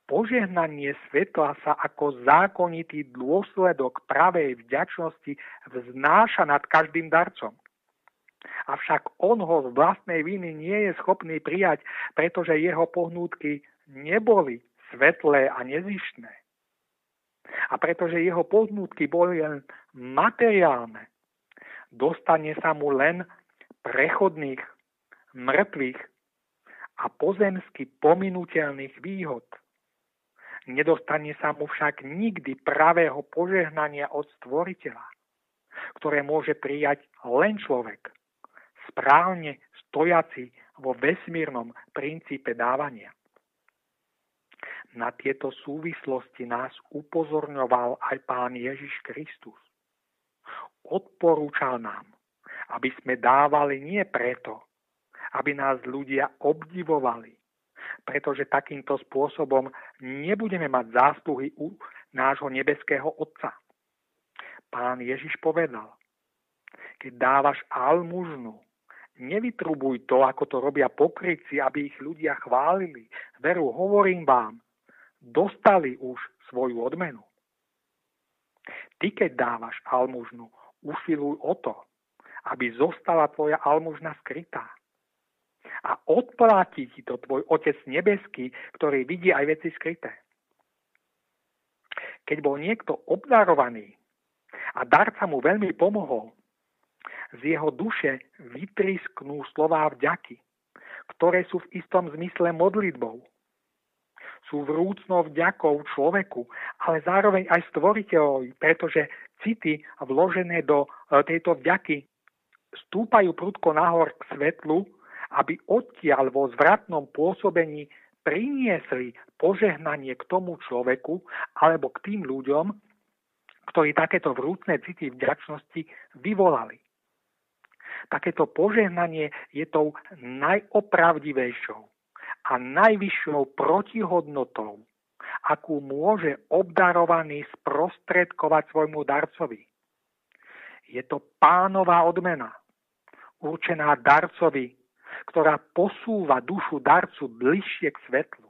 Požehnanie svetla sa ako zákonitý dôsledok pravej vďačnosti vznáša nad každým darcom. Avšak on ho z vlastnej viny nie je schopný prijať, pretože jeho pohnútky neboli svetlé a nezištné. A pretože jeho pohnútky boli len materiálne, dostane sa mu len prechodných, mŕtvych a pozemsky pominutelných výhod. Nedostane sa mu však nikdy pravého požehnania od stvoriteľa, ktoré môže prijať len človek, správne stojaci vo vesmírnom princípe dávania. Na tieto súvislosti nás upozorňoval aj pán Ježiš Kristus odporúčal nám, aby sme dávali nie preto, aby nás ľudia obdivovali, pretože takýmto spôsobom nebudeme mať zásluhy u nášho nebeského Otca. Pán Ježiš povedal, keď dávaš almužnu, nevytrubuj to, ako to robia pokryci, aby ich ľudia chválili. Veru, hovorím vám, dostali už svoju odmenu. Ty, keď dávaš almužnu, usiluj o to, aby zostala tvoja almužna skrytá. A odplatí ti to tvoj Otec nebeský, ktorý vidí aj veci skryté. Keď bol niekto obdarovaný a darca mu veľmi pomohol, z jeho duše vytrisknú slová vďaky, ktoré sú v istom zmysle modlitbou. Sú vrúcnou vďakou človeku, ale zároveň aj stvoriteľovi, pretože city vložené do e, tejto vďaky stúpajú prudko nahor k svetlu, aby odtiaľ vo zvratnom pôsobení priniesli požehnanie k tomu človeku alebo k tým ľuďom, ktorí takéto vrúcne city vďačnosti vyvolali. Takéto požehnanie je tou najopravdivejšou a najvyššou protihodnotou akú môže obdarovaný sprostredkovať svojmu darcovi. Je to pánová odmena, určená darcovi, ktorá posúva dušu darcu bližšie k svetlu,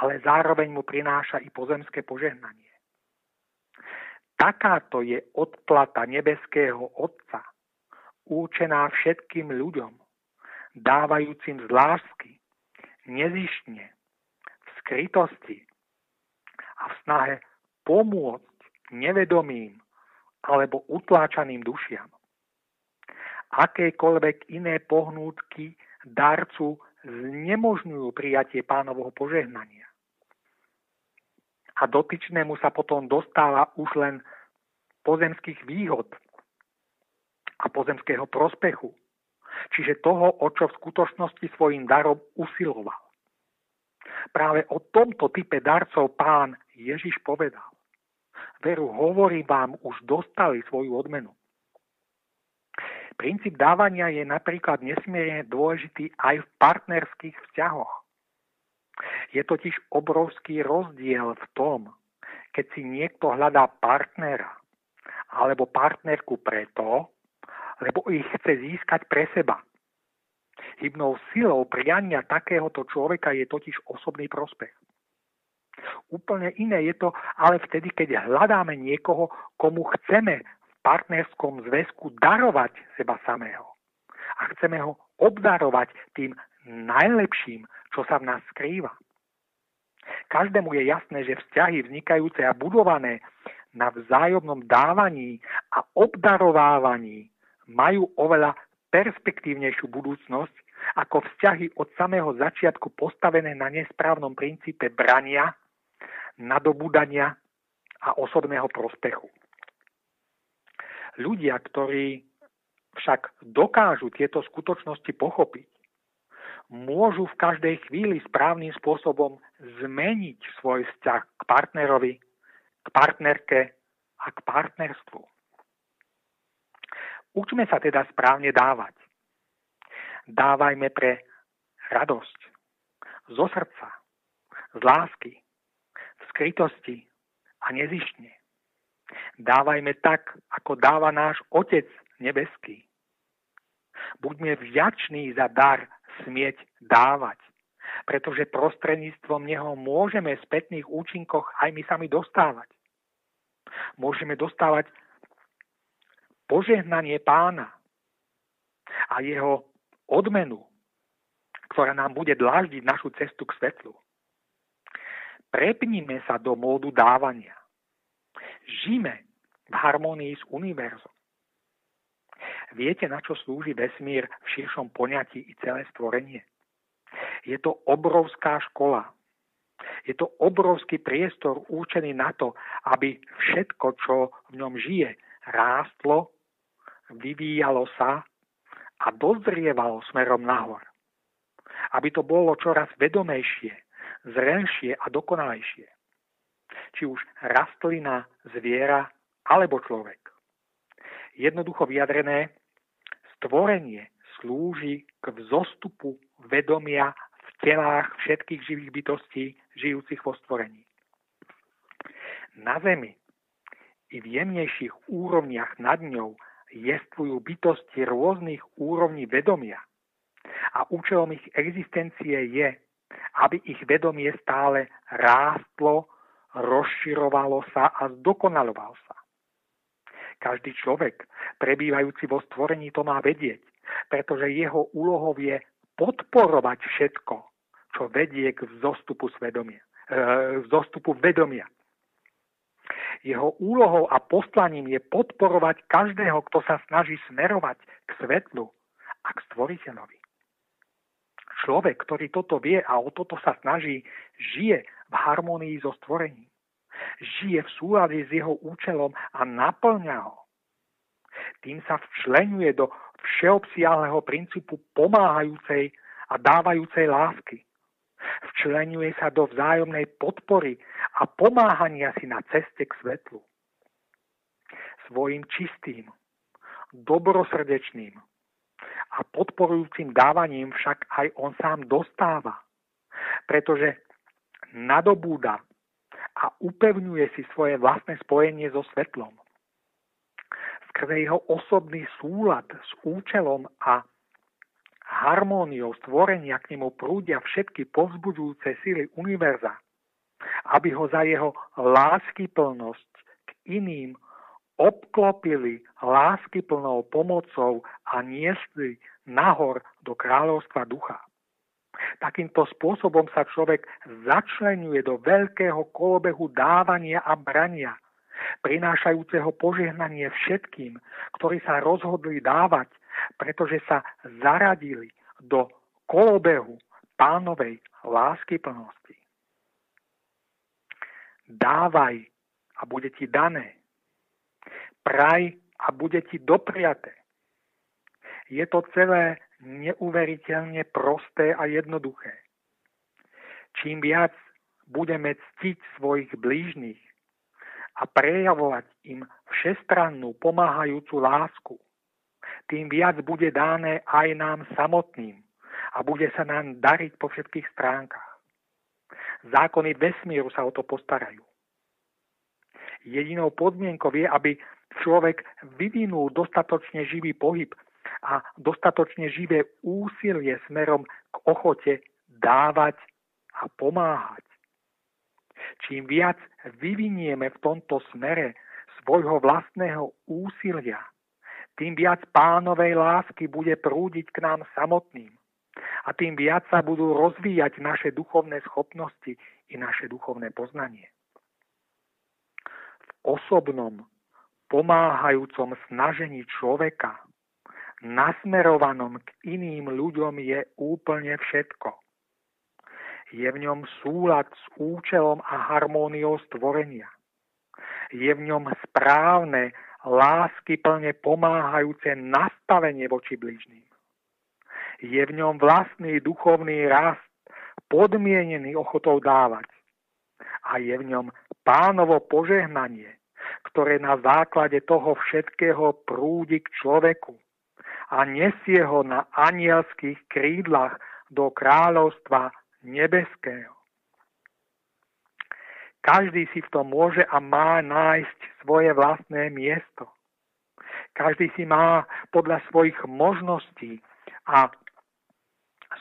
ale zároveň mu prináša i pozemské požehnanie. Takáto je odplata nebeského Otca, určená všetkým ľuďom, dávajúcim z lásky, nezištne, v skrytosti, a v snahe pomôcť nevedomým alebo utláčaným dušiam. Akékoľvek iné pohnútky darcu znemožňujú prijatie pánovho požehnania. A dotyčnému sa potom dostáva už len pozemských výhod a pozemského prospechu, čiže toho, o čo v skutočnosti svojim darom usiloval. Práve o tomto type darcov pán Ježiš povedal. Veru, hovorí vám, už dostali svoju odmenu. Princíp dávania je napríklad nesmierne dôležitý aj v partnerských vzťahoch. Je totiž obrovský rozdiel v tom, keď si niekto hľadá partnera alebo partnerku preto, lebo ich chce získať pre seba. Hybnou silou priania takéhoto človeka je totiž osobný prospech. Úplne iné je to ale vtedy, keď hľadáme niekoho, komu chceme partnerskom zväzku darovať seba samého. A chceme ho obdarovať tým najlepším, čo sa v nás skrýva. Každému je jasné, že vzťahy vznikajúce a budované na vzájomnom dávaní a obdarovávaní majú oveľa perspektívnejšiu budúcnosť ako vzťahy od samého začiatku postavené na nesprávnom princípe brania, nadobúdania a osobného prospechu. Ľudia, ktorí však dokážu tieto skutočnosti pochopiť, môžu v každej chvíli správnym spôsobom zmeniť svoj vzťah k partnerovi, k partnerke a k partnerstvu. Učme sa teda správne dávať. Dávajme pre radosť, zo srdca, z lásky, v skrytosti a nezištne. Dávajme tak, ako dáva náš Otec nebeský. Buďme vďační za dar smieť dávať, pretože prostredníctvom neho môžeme v spätných účinkoch aj my sami dostávať. Môžeme dostávať požehnanie pána a jeho odmenu, ktorá nám bude dláždiť našu cestu k svetlu. Prepnime sa do módu dávania. Žime v harmonii s univerzom. Viete, na čo slúži vesmír v širšom poňatí i celé stvorenie? Je to obrovská škola. Je to obrovský priestor určený na to, aby všetko, čo v ňom žije, rástlo, vyvíjalo sa a dozrievalo smerom nahor. Aby to bolo čoraz vedomejšie, zrelšie a dokonalejšie. Či už rastlina, zviera alebo človek. Jednoducho vyjadrené, stvorenie slúži k vzostupu vedomia v telách všetkých živých bytostí žijúcich vo stvorení. Na Zemi i v jemnejších úrovniach nad ňou jestvujú bytosti rôznych úrovní vedomia a účelom ich existencie je, aby ich vedomie stále rástlo, rozširovalo sa a zdokonaloval sa. Každý človek, prebývajúci vo stvorení, to má vedieť, pretože jeho úlohou je podporovať všetko, čo vedie k vzostupu, svedomia, e, vzostupu vedomia. Jeho úlohou a poslaním je podporovať každého, kto sa snaží smerovať k svetlu a k stvoriteľovi. Človek, ktorý toto vie a o toto sa snaží, žije v harmonii so stvorením žije v súlade s jeho účelom a naplňa ho. Tým sa včlenuje do všeobsiahleho princípu pomáhajúcej a dávajúcej lásky. Včlenuje sa do vzájomnej podpory a pomáhania si na ceste k svetlu. Svojim čistým, dobrosrdečným a podporujúcim dávaním však aj on sám dostáva, pretože nadobúda a upevňuje si svoje vlastné spojenie so svetlom. Skrze jeho osobný súlad s účelom a harmóniou stvorenia k nemu prúdia všetky povzbudzujúce síly univerza, aby ho za jeho láskyplnosť k iným obklopili láskyplnou pomocou a niesli nahor do kráľovstva ducha. Takýmto spôsobom sa človek začlenuje do veľkého kolobehu dávania a brania, prinášajúceho požehnanie všetkým, ktorí sa rozhodli dávať pretože sa zaradili do kolobehu pánovej lásky plnosti. Dávaj a bude ti dané. Praj a bude ti dopriaté. Je to celé neuveriteľne prosté a jednoduché. Čím viac budeme ctiť svojich blížnych a prejavovať im všestrannú pomáhajúcu lásku, tým viac bude dáne aj nám samotným a bude sa nám dariť po všetkých stránkach. Zákony vesmíru sa o to postarajú. Jedinou podmienkou je, aby človek vyvinul dostatočne živý pohyb a dostatočne živé úsilie smerom k ochote dávať a pomáhať. Čím viac vyvinieme v tomto smere svojho vlastného úsilia, tým viac pánovej lásky bude prúdiť k nám samotným a tým viac sa budú rozvíjať naše duchovné schopnosti i naše duchovné poznanie. V osobnom, pomáhajúcom snažení človeka, nasmerovanom k iným ľuďom je úplne všetko. Je v ňom súlad s účelom a harmóniou stvorenia. Je v ňom správne, lásky plne pomáhajúce nastavenie voči bližným je v ňom vlastný duchovný rast, podmienený ochotou dávať. A je v ňom pánovo požehnanie, ktoré na základe toho všetkého prúdi k človeku a nesie ho na anielských krídlach do kráľovstva nebeského. Každý si v tom môže a má nájsť svoje vlastné miesto. Každý si má podľa svojich možností a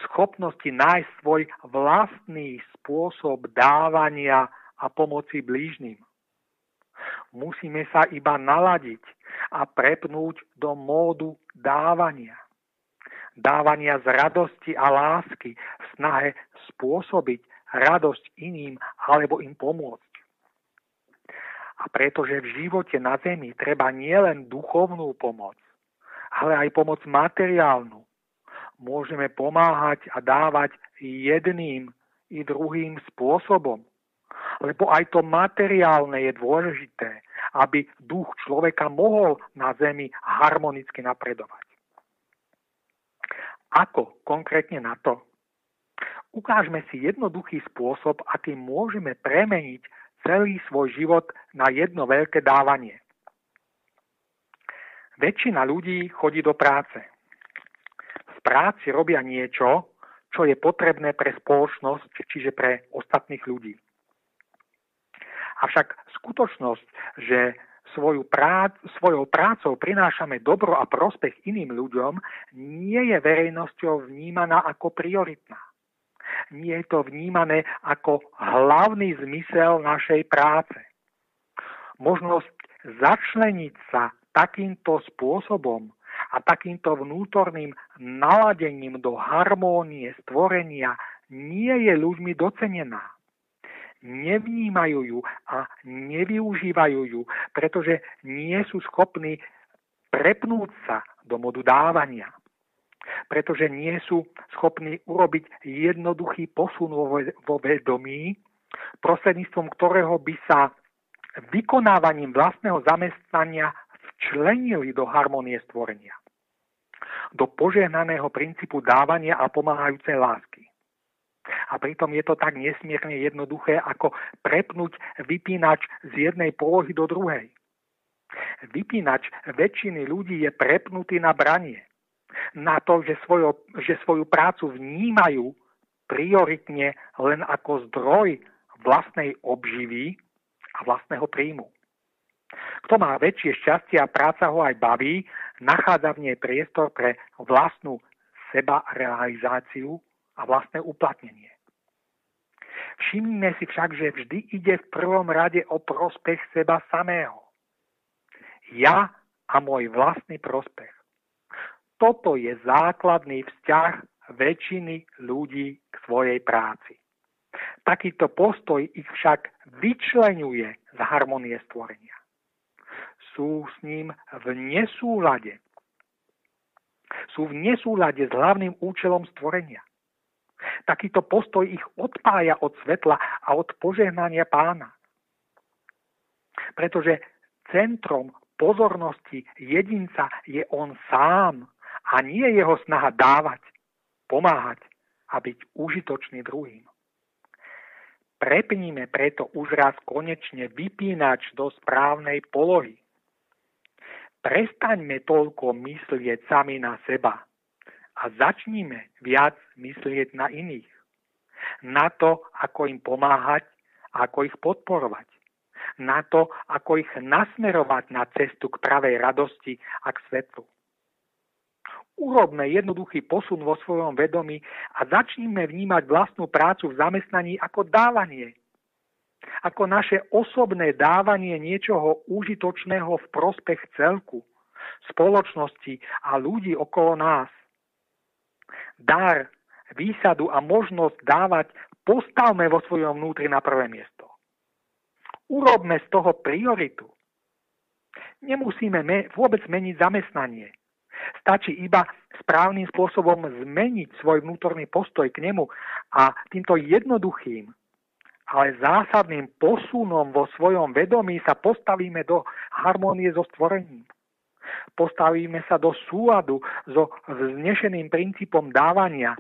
schopnosti nájsť svoj vlastný spôsob dávania a pomoci blížnym. Musíme sa iba naladiť a prepnúť do módu dávania. Dávania z radosti a lásky v snahe spôsobiť radosť iným alebo im pomôcť. A pretože v živote na zemi treba nielen duchovnú pomoc, ale aj pomoc materiálnu, môžeme pomáhať a dávať jedným i druhým spôsobom. Lebo aj to materiálne je dôležité, aby duch človeka mohol na zemi harmonicky napredovať. Ako konkrétne na to? Ukážme si jednoduchý spôsob, akým môžeme premeniť celý svoj život na jedno veľké dávanie. Väčšina ľudí chodí do práce práci robia niečo, čo je potrebné pre spoločnosť, čiže pre ostatných ľudí. Avšak skutočnosť, že svoju prác, svojou prácou prinášame dobro a prospech iným ľuďom, nie je verejnosťou vnímaná ako prioritná. Nie je to vnímané ako hlavný zmysel našej práce. Možnosť začleniť sa takýmto spôsobom a takýmto vnútorným naladením do harmónie stvorenia nie je ľuďmi docenená. Nevnímajú ju a nevyužívajú ju, pretože nie sú schopní prepnúť sa do modu dávania. Pretože nie sú schopní urobiť jednoduchý posun vo vedomí, prostredníctvom ktorého by sa vykonávaním vlastného zamestnania včlenili do harmonie stvorenia do požehnaného princípu dávania a pomáhajúcej lásky. A pritom je to tak nesmierne jednoduché, ako prepnúť vypínač z jednej polohy do druhej. Vypínač väčšiny ľudí je prepnutý na branie. Na to, že, svojo, že svoju prácu vnímajú prioritne len ako zdroj vlastnej obživy a vlastného príjmu. Kto má väčšie šťastie a práca ho aj baví, nachádza v nej priestor pre vlastnú seba realizáciu a vlastné uplatnenie. Všimnime si však, že vždy ide v prvom rade o prospech seba samého. Ja a môj vlastný prospech. Toto je základný vzťah väčšiny ľudí k svojej práci. Takýto postoj ich však vyčlenuje z harmonie stvorenia sú s ním v nesúlade. sú v nesúlade s hlavným účelom stvorenia. Takýto postoj ich odpája od svetla a od požehnania pána. Pretože centrom pozornosti jedinca je on sám a nie jeho snaha dávať, pomáhať a byť užitočný druhým. Prepníme preto už raz konečne vypínač do správnej polohy. Prestaňme toľko myslieť sami na seba a začníme viac myslieť na iných. Na to, ako im pomáhať ako ich podporovať. Na to, ako ich nasmerovať na cestu k pravej radosti a k svetlu. Urobme jednoduchý posun vo svojom vedomí a začníme vnímať vlastnú prácu v zamestnaní ako dávanie. Ako naše osobné dávanie niečoho užitočného v prospech celku, spoločnosti a ľudí okolo nás. Dar, výsadu a možnosť dávať postavme vo svojom vnútri na prvé miesto. Urobme z toho prioritu. Nemusíme me- vôbec meniť zamestnanie – Stačí iba správnym spôsobom zmeniť svoj vnútorný postoj k nemu a týmto jednoduchým, ale zásadným posunom vo svojom vedomí sa postavíme do harmonie so stvorením. Postavíme sa do súladu so vznešeným princípom dávania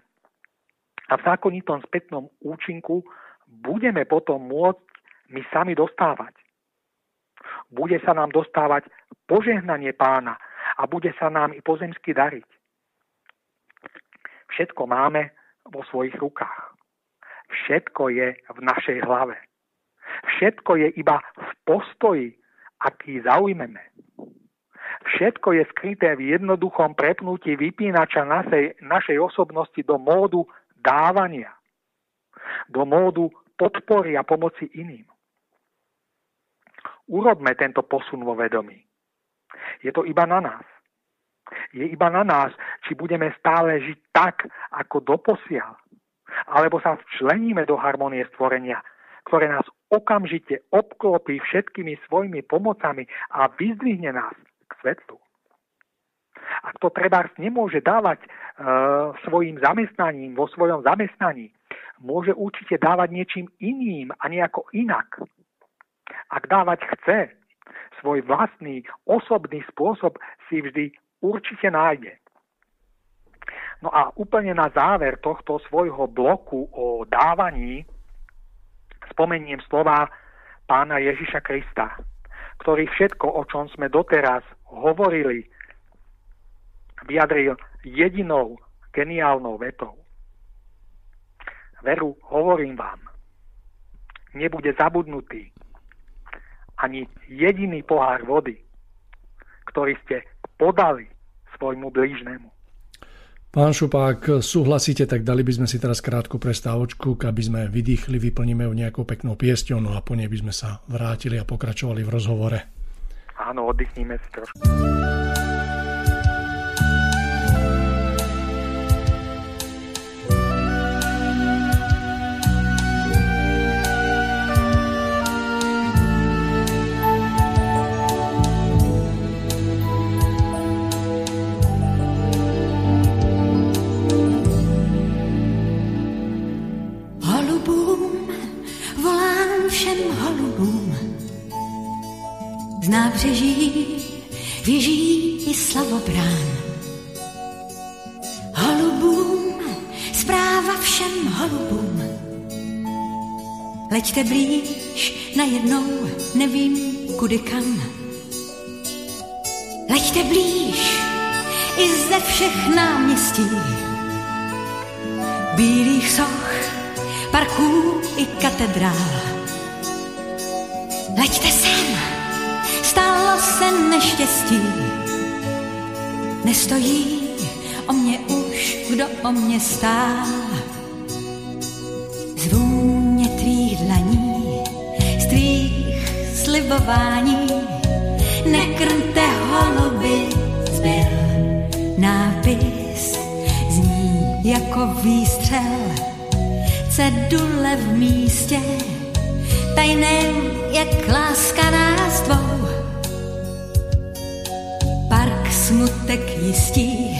a v zákonitom spätnom účinku budeme potom môcť my sami dostávať. Bude sa nám dostávať požehnanie pána, a bude sa nám i pozemsky dariť. Všetko máme vo svojich rukách. Všetko je v našej hlave. Všetko je iba v postoji, aký zaujmeme. Všetko je skryté v jednoduchom prepnutí vypínača našej, našej osobnosti do módu dávania, do módu podpory a pomoci iným. Urobme tento posun vo vedomí. Je to iba na nás. Je iba na nás, či budeme stále žiť tak, ako doposiaľ, alebo sa včleníme do harmonie stvorenia, ktoré nás okamžite obklopí všetkými svojimi pomocami a vyzdvihne nás svetlu. Ak to treba nemôže dávať e, svojim zamestnaním, vo svojom zamestnaní, môže určite dávať niečím iným a nejako inak. Ak dávať chce, svoj vlastný osobný spôsob si vždy určite nájde. No a úplne na záver tohto svojho bloku o dávaní spomeniem slova pána Ježiša Krista, ktorý všetko, o čom sme doteraz hovorili, vyjadril jedinou geniálnou vetou. Veru, hovorím vám, nebude zabudnutý ani jediný pohár vody, ktorý ste podali svojmu blížnemu. Pán Šupák, súhlasíte, tak dali by sme si teraz krátku prestávočku, aby sme vydýchli, vyplníme ju nejakou peknou piesťou, no a po nej by sme sa vrátili a pokračovali v rozhovore. Áno, oddychníme si trošku. Nábřeží věží i slavobrán. Holubům, zpráva všem holubům. Leďte blíž, najednou nevím kudy kam. Leďte blíž, i ze všech náměstí. Bílých soch, parků i katedrál. Leďte sem, stalo se neštěstí. Nestojí o mě už, kdo o mě stál. Zvůně tvých dlaní, z tvých slibování, nekrmte holuby, zbyl nápis, zní jako výstřel, cedule v místě, tajném jak láska nás dvou smutek jistí,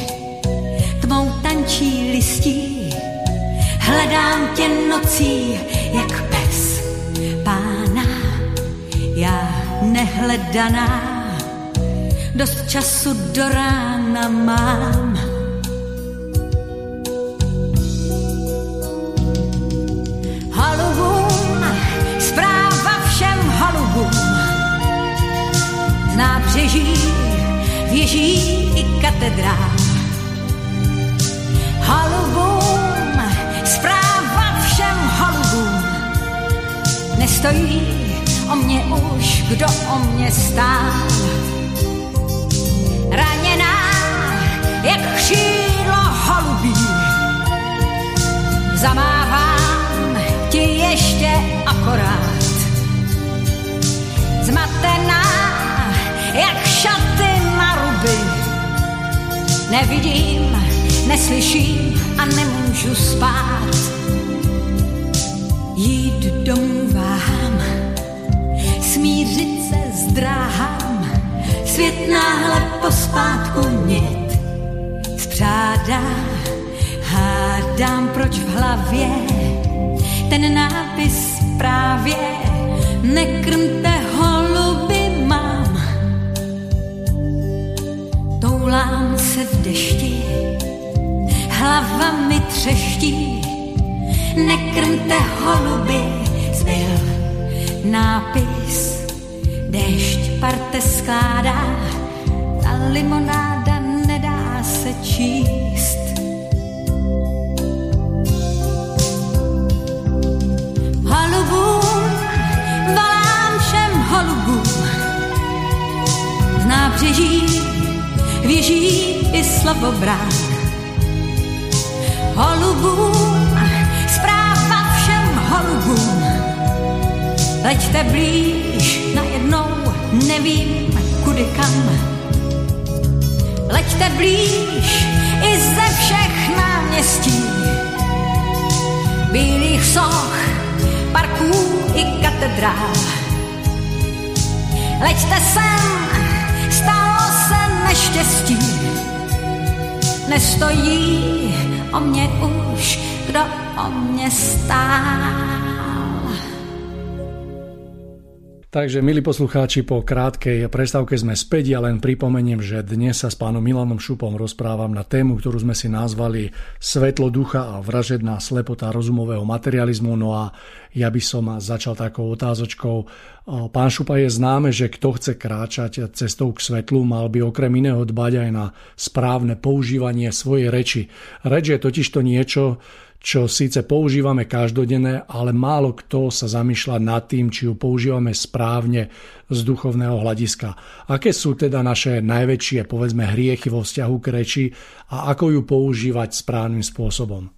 tvou tančí listí, hledám tě nocí, jak pes pána, já nehledaná, dost času do rána mám. Holubům, zpráva všem holubům, z nábřeží věží i katedrál. Holubům, zpráva všem holubům, nestojí o mě už, kdo o mě stál. Raněná, jak křídlo holubí, zamávám ti ještě akorát. Zmatená, nevidím, neslyším a nemůžu spát. Jít domů váhám, smířit se zdráhám, svět náhle pospátku mět spřádá. Hádám, proč v hlavě ten nápis právě nekrmte Toulám se v dešti, hlava mi třeští, nekrmte holuby, zbyl nápis. Déšť parte skládá, ta limonáda nedá se číst. Holubům, volám všem holubům, z nábřeží věží i slavobrán. Holubům, zpráva všem holubům, leďte blíž, najednou nevím kudy kam. Leďte blíž i ze všech náměstí, bílých soch, parků i katedrál. Leďte sem, neštěstí, nestojí o mě už, kdo o mě stál. Takže, milí poslucháči, po krátkej prestávke sme späť a len pripomeniem, že dnes sa s pánom Milanom Šupom rozprávam na tému, ktorú sme si nazvali Svetlo ducha a vražedná slepota rozumového materializmu. No a ja by som začal takou otázočkou. Pán Šupa je známe, že kto chce kráčať cestou k svetlu, mal by okrem iného dbať aj na správne používanie svojej reči. Reč je totiž to niečo, čo síce používame každodenne, ale málo kto sa zamýšľa nad tým, či ju používame správne z duchovného hľadiska. Aké sú teda naše najväčšie, povedzme, hriechy vo vzťahu k reči a ako ju používať správnym spôsobom?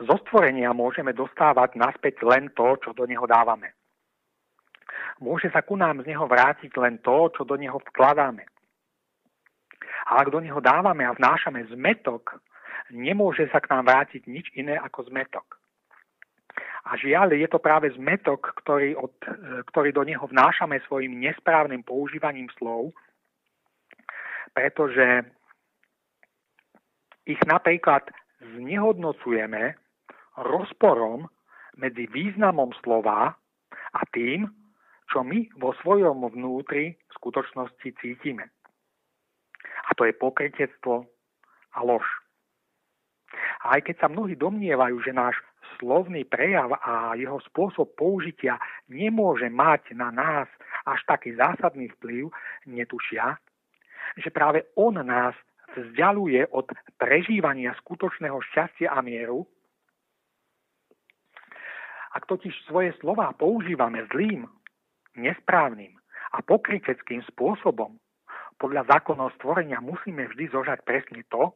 Zo stvorenia môžeme dostávať naspäť len to, čo do neho dávame. Môže sa ku nám z neho vrátiť len to, čo do neho vkladáme. A ak do neho dávame a vnášame zmetok, nemôže sa k nám vrátiť nič iné ako zmetok. A žiaľ, je to práve zmetok, ktorý, od, ktorý do neho vnášame svojim nesprávnym používaním slov, pretože ich napríklad znehodnocujeme rozporom medzi významom slova a tým, čo my vo svojom vnútri v skutočnosti cítime. A to je pokrytectvo a lož. A aj keď sa mnohí domnievajú, že náš slovný prejav a jeho spôsob použitia nemôže mať na nás až taký zásadný vplyv, netušia, že práve on nás vzdialuje od prežívania skutočného šťastia a mieru. Ak totiž svoje slova používame zlým, nesprávnym a pokryteckým spôsobom, podľa zákonov stvorenia musíme vždy zožať presne to,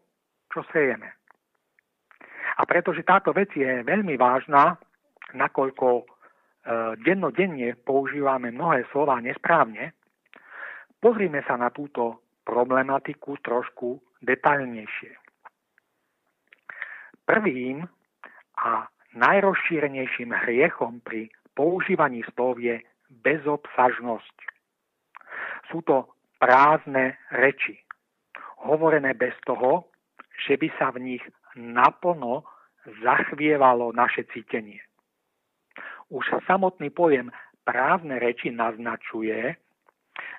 čo sejeme. A pretože táto vec je veľmi vážna, nakoľko e, dennodenne používame mnohé slova nesprávne, pozrime sa na túto problematiku trošku detaľnejšie. Prvým a najrozšírenejším hriechom pri používaní slov je bezobsažnosť. Sú to prázdne reči, hovorené bez toho, že by sa v nich naplno zachvievalo naše cítenie. Už samotný pojem právne reči naznačuje,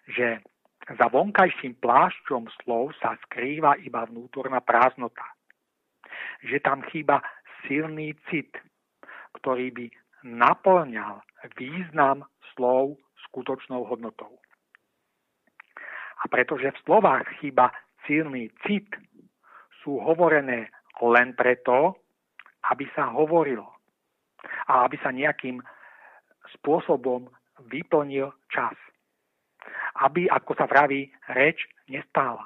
že za vonkajším plášťom slov sa skrýva iba vnútorná prázdnota. Že tam chýba silný cit, ktorý by naplňal význam slov skutočnou hodnotou. A pretože v slovách chýba silný cit, sú hovorené len preto, aby sa hovorilo a aby sa nejakým spôsobom vyplnil čas aby, ako sa vraví, reč nestála.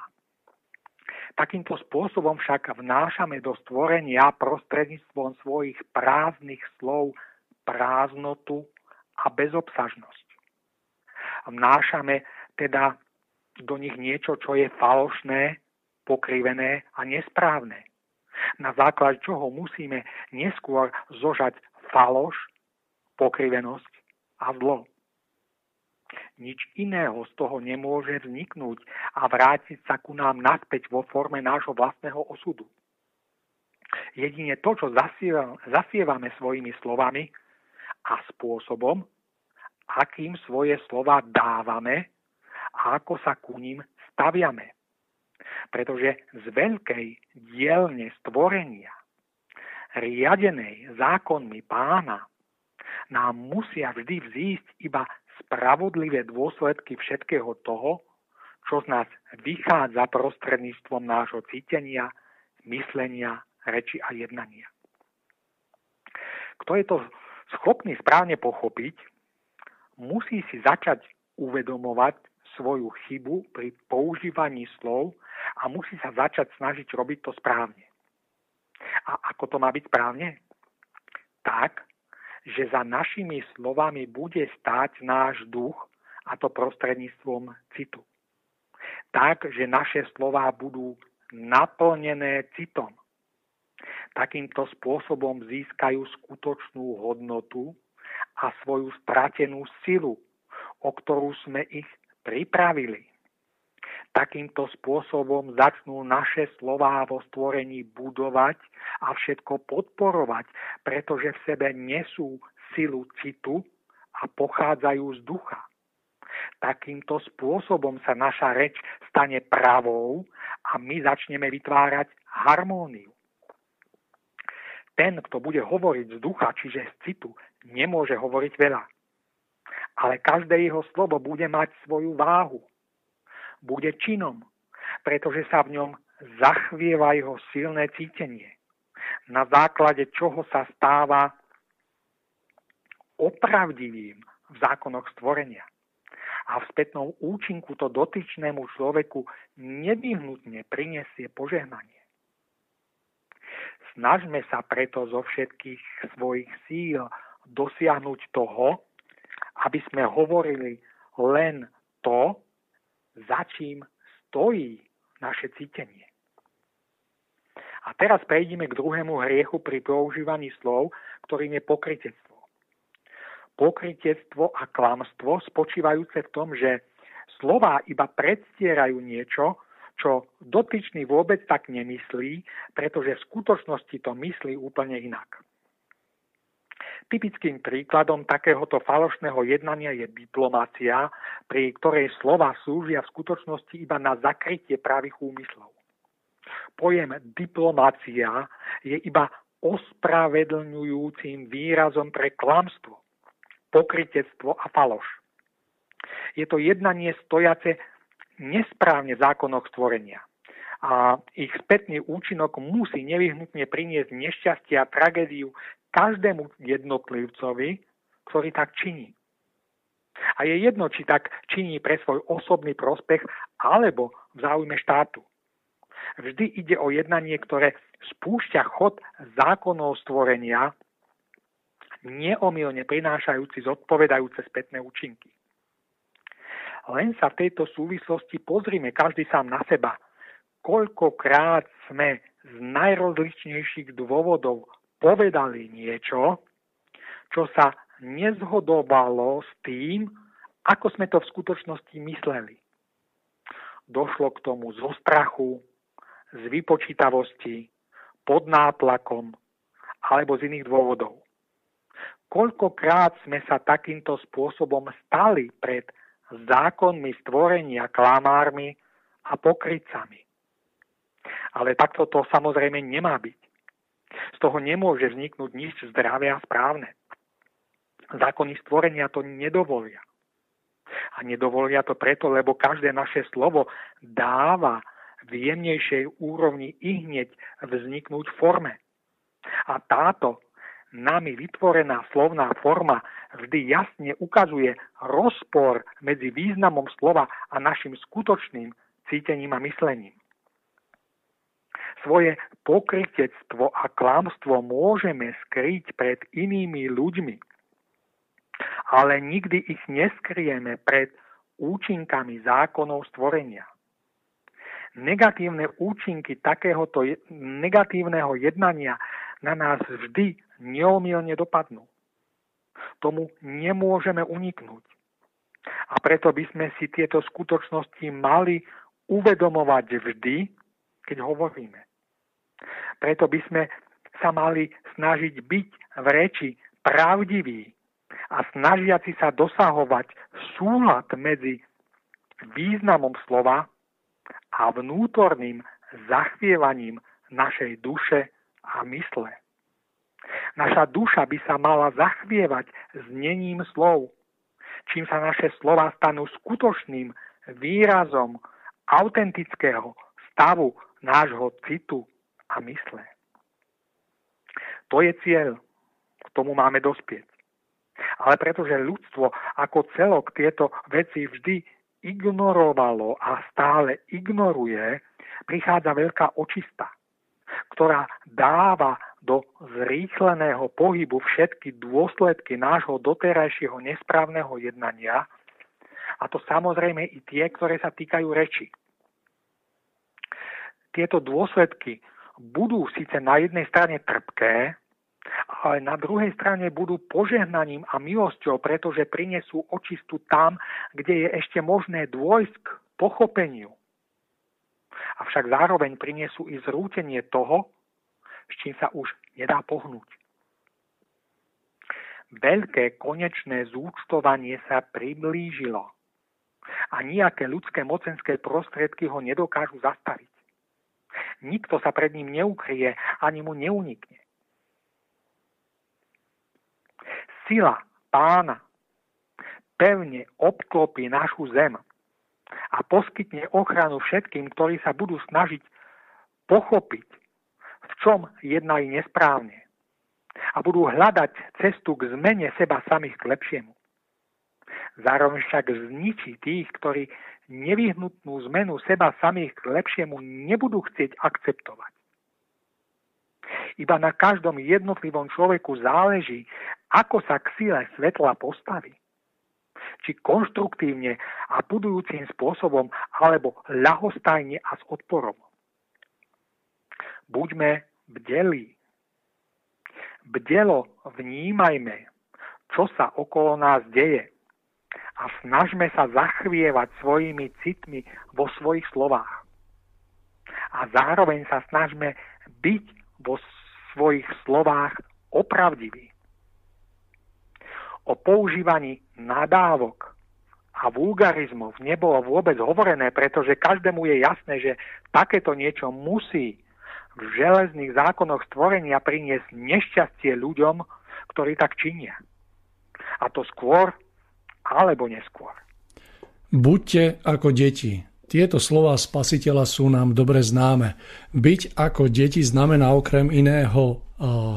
Takýmto spôsobom však vnášame do stvorenia prostredníctvom svojich prázdnych slov prázdnotu a bezobsažnosť. Vnášame teda do nich niečo, čo je falošné, pokrivené a nesprávne. Na základe čoho musíme neskôr zožať faloš, pokrivenosť a zlo. Nič iného z toho nemôže vzniknúť a vrátiť sa ku nám naspäť vo forme nášho vlastného osudu. Jedine to, čo zasievame svojimi slovami a spôsobom, akým svoje slova dávame a ako sa ku ním staviame. Pretože z veľkej dielne stvorenia, riadenej zákonmi pána, nám musia vždy vzísť iba spravodlivé dôsledky všetkého toho, čo z nás vychádza prostredníctvom nášho cítenia, myslenia, reči a jednania. Kto je to schopný správne pochopiť, musí si začať uvedomovať svoju chybu pri používaní slov a musí sa začať snažiť robiť to správne. A ako to má byť správne? Tak, že za našimi slovami bude stáť náš duch, a to prostredníctvom citu. Tak, že naše slová budú naplnené citom. Takýmto spôsobom získajú skutočnú hodnotu a svoju stratenú silu, o ktorú sme ich pripravili. Takýmto spôsobom začnú naše slová vo stvorení budovať a všetko podporovať, pretože v sebe nesú silu citu a pochádzajú z ducha. Takýmto spôsobom sa naša reč stane pravou a my začneme vytvárať harmóniu. Ten, kto bude hovoriť z ducha, čiže z citu, nemôže hovoriť veľa. Ale každé jeho slovo bude mať svoju váhu. Bude činom, pretože sa v ňom zachvieva jeho silné cítenie na základe čoho sa stáva opravdivým v zákonoch stvorenia. A v spätnom účinku to dotyčnému človeku nevyhnutne prinesie požehnanie. Snažme sa preto zo všetkých svojich síl dosiahnuť toho, aby sme hovorili len to, za čím stojí naše cítenie. A teraz prejdeme k druhému hriechu pri používaní slov, ktorým je pokrytectvo. Pokrytectvo a klamstvo spočívajúce v tom, že slová iba predstierajú niečo, čo dotyčný vôbec tak nemyslí, pretože v skutočnosti to myslí úplne inak. Typickým príkladom takéhoto falošného jednania je diplomácia, pri ktorej slova slúžia v skutočnosti iba na zakrytie pravých úmyslov. Pojem diplomácia je iba ospravedlňujúcim výrazom pre klamstvo, pokritectvo a faloš. Je to jednanie stojace nesprávne zákonoch stvorenia. A ich spätný účinok musí nevyhnutne priniesť nešťastie a tragédiu každému jednotlivcovi, ktorý tak činí. A je jedno, či tak činí pre svoj osobný prospech alebo v záujme štátu. Vždy ide o jednanie, ktoré spúšťa chod zákonov stvorenia, neomilne prinášajúci zodpovedajúce spätné účinky. Len sa v tejto súvislosti pozrime každý sám na seba. Koľkokrát sme z najrozličnejších dôvodov povedali niečo, čo sa nezhodovalo s tým, ako sme to v skutočnosti mysleli. Došlo k tomu zo strachu, z vypočítavosti, pod nátlakom alebo z iných dôvodov. Koľkokrát sme sa takýmto spôsobom stali pred zákonmi stvorenia klamármi a pokrytcami. Ale takto to samozrejme nemá byť. Z toho nemôže vzniknúť nič zdravé a správne. Zákony stvorenia to nedovolia. A nedovolia to preto, lebo každé naše slovo dáva v jemnejšej úrovni i hneď vzniknúť forme. A táto nami vytvorená slovná forma vždy jasne ukazuje rozpor medzi významom slova a našim skutočným cítením a myslením. Svoje pokrytectvo a klamstvo môžeme skryť pred inými ľuďmi, ale nikdy ich neskrieme pred účinkami zákonov stvorenia. Negatívne účinky takéhoto negatívneho jednania na nás vždy neomilne dopadnú. Tomu nemôžeme uniknúť. A preto by sme si tieto skutočnosti mali uvedomovať vždy, keď hovoríme. Preto by sme sa mali snažiť byť v reči pravdiví a snažiaci sa dosahovať súlad medzi významom slova a vnútorným zachvievaním našej duše a mysle. Naša duša by sa mala zachvievať znením slov, čím sa naše slova stanú skutočným výrazom autentického stavu nášho citu a mysle. To je cieľ, k tomu máme dospieť. Ale pretože ľudstvo ako celok tieto veci vždy ignorovalo a stále ignoruje, prichádza veľká očista, ktorá dáva do zrýchleného pohybu všetky dôsledky nášho doterajšieho nesprávneho jednania, a to samozrejme i tie, ktoré sa týkajú reči. Tieto dôsledky budú síce na jednej strane trpké, ale na druhej strane budú požehnaním a milosťou, pretože prinesú očistu tam, kde je ešte možné dôjsť k pochopeniu. Avšak zároveň prinesú i zrútenie toho, s čím sa už nedá pohnúť. Veľké konečné zúčtovanie sa priblížilo a nejaké ľudské mocenské prostriedky ho nedokážu zastaviť. Nikto sa pred ním neukrie ani mu neunikne. Sila pána pevne obklopí našu zem a poskytne ochranu všetkým, ktorí sa budú snažiť pochopiť, v čom jednali nesprávne a budú hľadať cestu k zmene seba samých k lepšiemu. Zároveň však zničí tých, ktorí nevyhnutnú zmenu seba samých k lepšiemu nebudú chcieť akceptovať. Iba na každom jednotlivom človeku záleží, ako sa k sile svetla postaví. Či konštruktívne a budujúcim spôsobom, alebo ľahostajne a s odporom. Buďme bdelí. Bdelo vnímajme, čo sa okolo nás deje a snažme sa zachvievať svojimi citmi vo svojich slovách. A zároveň sa snažme byť vo svojich slovách opravdiví. O používaní nadávok a vulgarizmov nebolo vôbec hovorené, pretože každému je jasné, že takéto niečo musí v železných zákonoch stvorenia priniesť nešťastie ľuďom, ktorí tak činia. A to skôr alebo neskôr. Buďte ako deti. Tieto slová spasiteľa sú nám dobre známe. Byť ako deti znamená okrem iného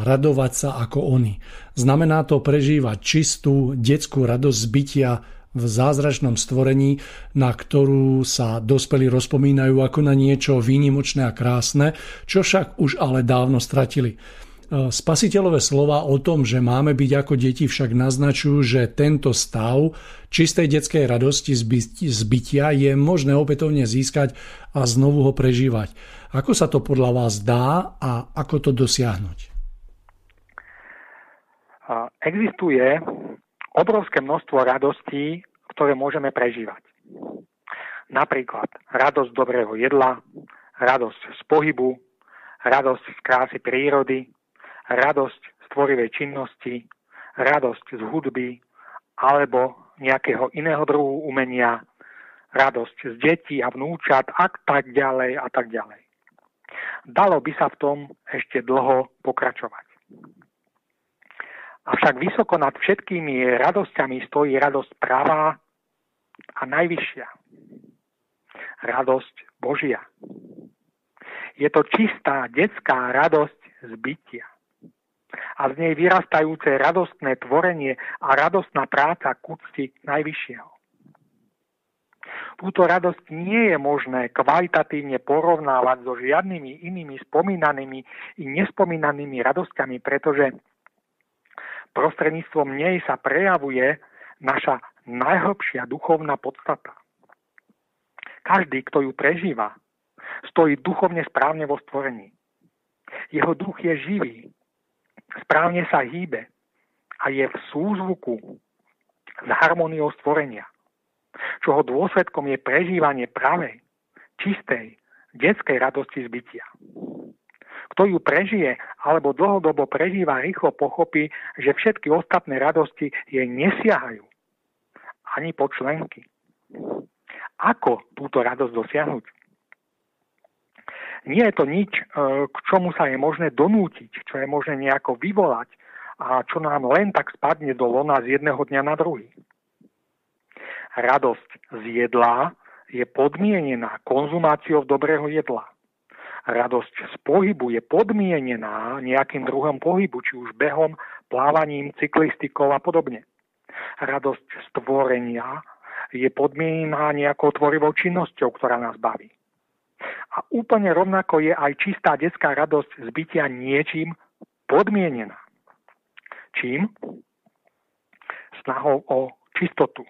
radovať sa ako oni. Znamená to prežívať čistú detskú radosť bytia v zázračnom stvorení, na ktorú sa dospelí rozpomínajú ako na niečo výnimočné a krásne, čo však už ale dávno stratili. Spasiteľové slova o tom, že máme byť ako deti, však naznačujú, že tento stav čistej detskej radosti z bytia je možné opätovne získať a znovu ho prežívať. Ako sa to podľa vás dá a ako to dosiahnuť? Existuje obrovské množstvo radostí, ktoré môžeme prežívať. Napríklad radosť dobrého jedla, radosť z pohybu, radosť z krásy prírody, radosť z tvorivej činnosti, radosť z hudby alebo nejakého iného druhu umenia, radosť z detí a vnúčat a tak ďalej a tak ďalej. Dalo by sa v tom ešte dlho pokračovať. Avšak vysoko nad všetkými radosťami stojí radosť pravá a najvyššia. Radosť Božia. Je to čistá detská radosť z bytia. A z nej vyrastajúce radostné tvorenie a radostná práca k úcti najvyššieho. Túto radosť nie je možné kvalitatívne porovnávať so žiadnymi inými spomínanými i nespomínanými radosťami, pretože prostredníctvom nej sa prejavuje naša najhlbšia duchovná podstata. Každý, kto ju prežíva, stojí duchovne správne vo stvorení. Jeho duch je živý, správne sa hýbe a je v súzvuku s harmóniou stvorenia čoho dôsledkom je prežívanie pravej, čistej, detskej radosti zbytia. Kto ju prežije alebo dlhodobo prežíva, rýchlo pochopí, že všetky ostatné radosti jej nesiahajú ani po členky. Ako túto radosť dosiahnuť? Nie je to nič, e, k čomu sa je možné donútiť, čo je možné nejako vyvolať a čo nám len tak spadne do lona z jedného dňa na druhý radosť z jedla je podmienená konzumáciou dobrého jedla. Radosť z pohybu je podmienená nejakým druhom pohybu, či už behom, plávaním, cyklistikou a podobne. Radosť z tvorenia je podmienená nejakou tvorivou činnosťou, ktorá nás baví. A úplne rovnako je aj čistá detská radosť z bytia niečím podmienená. Čím? Snahou o čistotu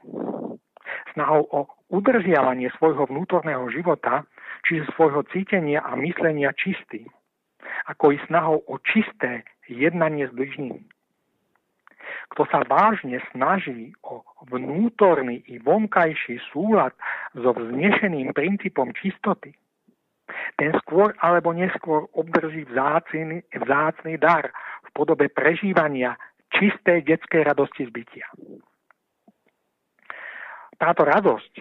snahou o udržiavanie svojho vnútorného života, čiže svojho cítenia a myslenia čistým, ako i snahou o čisté jednanie s bližnými. Kto sa vážne snaží o vnútorný i vonkajší súlad so vznešeným princípom čistoty, ten skôr alebo neskôr obdrží vzácný, vzácný dar v podobe prežívania čistej detskej radosti zbytia. Táto radosť,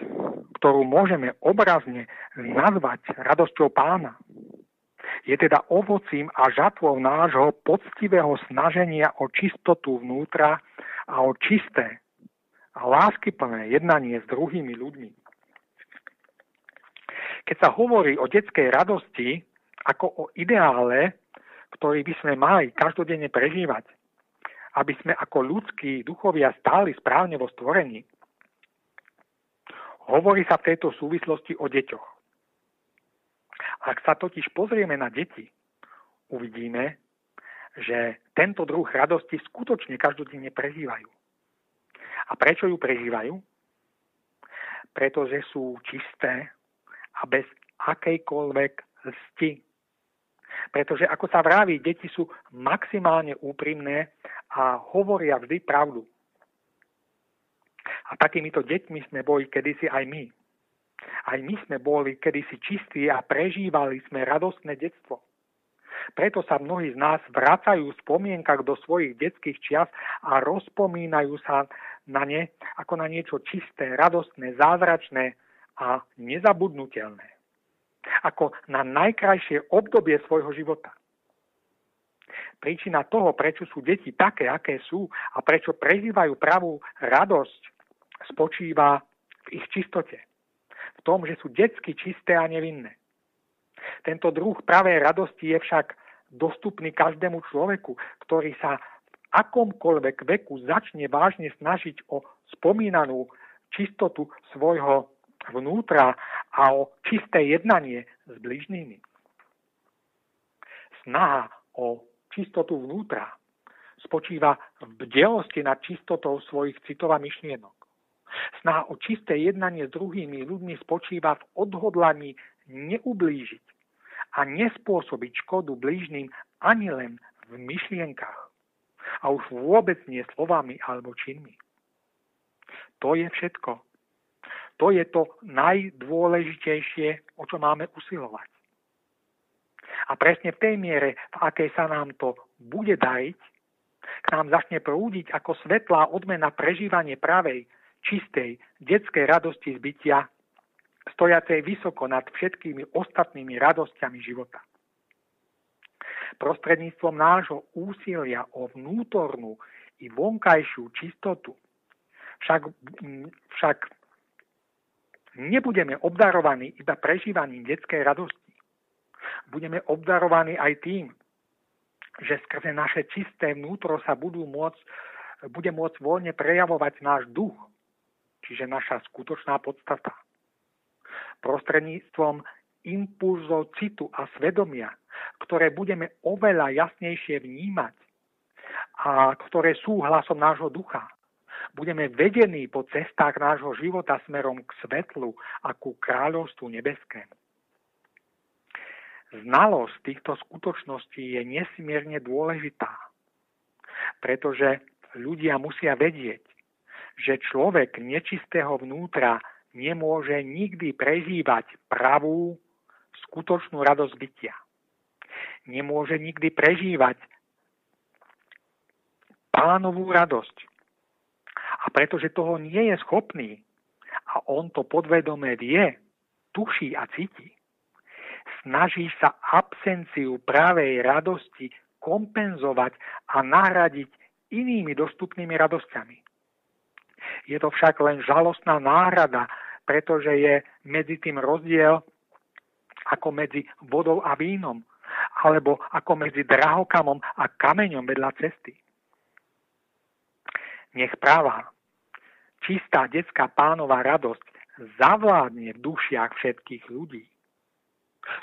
ktorú môžeme obrazne nazvať radosťou pána, je teda ovocím a žatvou nášho poctivého snaženia o čistotu vnútra a o čisté a láskyplné jednanie s druhými ľuďmi. Keď sa hovorí o detskej radosti ako o ideále, ktorý by sme mali každodenne prežívať, aby sme ako ľudskí duchovia stáli správne vo stvorení, Hovorí sa v tejto súvislosti o deťoch. Ak sa totiž pozrieme na deti, uvidíme, že tento druh radosti skutočne každodenne prežívajú. A prečo ju prežívajú? Pretože sú čisté a bez akejkoľvek lsti. Pretože, ako sa vraví, deti sú maximálne úprimné a hovoria vždy pravdu. A takýmito deťmi sme boli kedysi aj my. Aj my sme boli kedysi čistí a prežívali sme radostné detstvo. Preto sa mnohí z nás vracajú v spomienkach do svojich detských čias a rozpomínajú sa na ne ako na niečo čisté, radostné, zázračné a nezabudnutelné. Ako na najkrajšie obdobie svojho života. Príčina toho, prečo sú deti také, aké sú a prečo prežívajú pravú radosť spočíva v ich čistote. V tom, že sú detsky čisté a nevinné. Tento druh pravej radosti je však dostupný každému človeku, ktorý sa v akomkoľvek veku začne vážne snažiť o spomínanú čistotu svojho vnútra a o čisté jednanie s bližnými. Snaha o čistotu vnútra spočíva v bdelosti nad čistotou svojich citov a myšlienok. Snaha o čisté jednanie s druhými ľuďmi spočíva v odhodlaní neublížiť a nespôsobiť škodu blížnym ani len v myšlienkach a už vôbec nie slovami alebo činmi. To je všetko. To je to najdôležitejšie, o čo máme usilovať. A presne v tej miere, v akej sa nám to bude dariť, k nám začne prúdiť ako svetlá odmena prežívanie pravej, čistej, detskej radosti z bytia, stojacej vysoko nad všetkými ostatnými radosťami života. Prostredníctvom nášho úsilia o vnútornú i vonkajšiu čistotu však, však nebudeme obdarovaní iba prežívaním detskej radosti. Budeme obdarovaní aj tým, že skrze naše čisté vnútro sa budú môcť, bude môcť voľne prejavovať náš duch, čiže naša skutočná podstata. Prostredníctvom impulzov citu a svedomia, ktoré budeme oveľa jasnejšie vnímať a ktoré sú hlasom nášho ducha. Budeme vedení po cestách nášho života smerom k svetlu a ku kráľovstvu nebeskému. Znalosť týchto skutočností je nesmierne dôležitá, pretože ľudia musia vedieť, že človek nečistého vnútra nemôže nikdy prežívať pravú, skutočnú radosť bytia. Nemôže nikdy prežívať pánovú radosť. Pretože toho nie je schopný a on to podvedome vie, tuší a cíti, snaží sa absenciu pravej radosti kompenzovať a nahradiť inými dostupnými radosťami. Je to však len žalostná náhrada, pretože je medzi tým rozdiel ako medzi vodou a vínom, alebo ako medzi drahokamom a kameňom vedľa cesty. Nech práva, čistá detská pánová radosť zavládne v dušiach všetkých ľudí.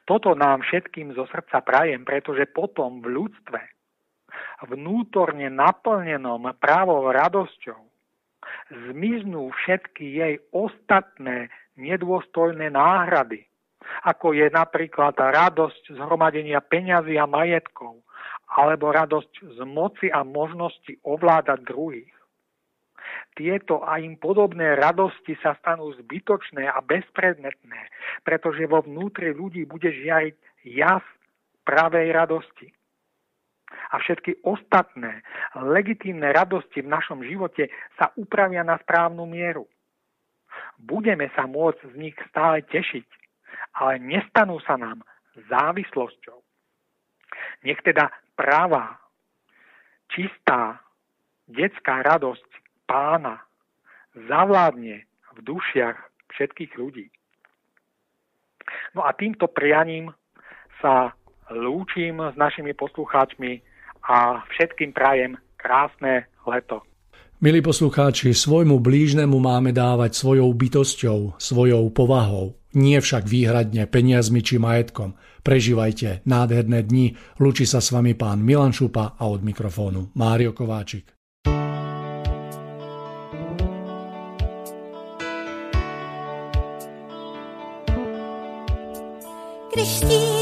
Toto nám všetkým zo srdca prajem, pretože potom v ľudstve, vnútorne naplnenom právou radosťou, zmiznú všetky jej ostatné nedôstojné náhrady, ako je napríklad radosť z hromadenia peňazí a majetkov, alebo radosť z moci a možnosti ovládať druhých tieto a im podobné radosti sa stanú zbytočné a bezpredmetné, pretože vo vnútri ľudí bude žiariť jas pravej radosti. A všetky ostatné legitímne radosti v našom živote sa upravia na správnu mieru. Budeme sa môcť z nich stále tešiť, ale nestanú sa nám závislosťou. Nech teda práva, čistá, detská radosť pána zavládne v dušiach všetkých ľudí. No a týmto prianím sa lúčim s našimi poslucháčmi a všetkým prajem krásne leto. Milí poslucháči, svojmu blížnemu máme dávať svojou bytosťou, svojou povahou, nie však výhradne peniazmi či majetkom. Prežívajte nádherné dni. Lúči sa s vami pán Milan Šupa a od mikrofónu Mário Kováčik. Christine.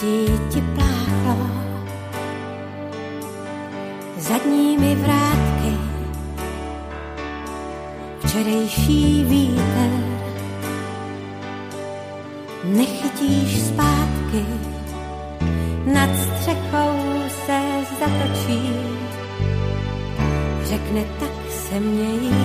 Štěstí ti pláchlo. Zadními vrátky, včerejší vítr. Nechytíš zpátky, nad střechou se zatočí, řekne tak se měj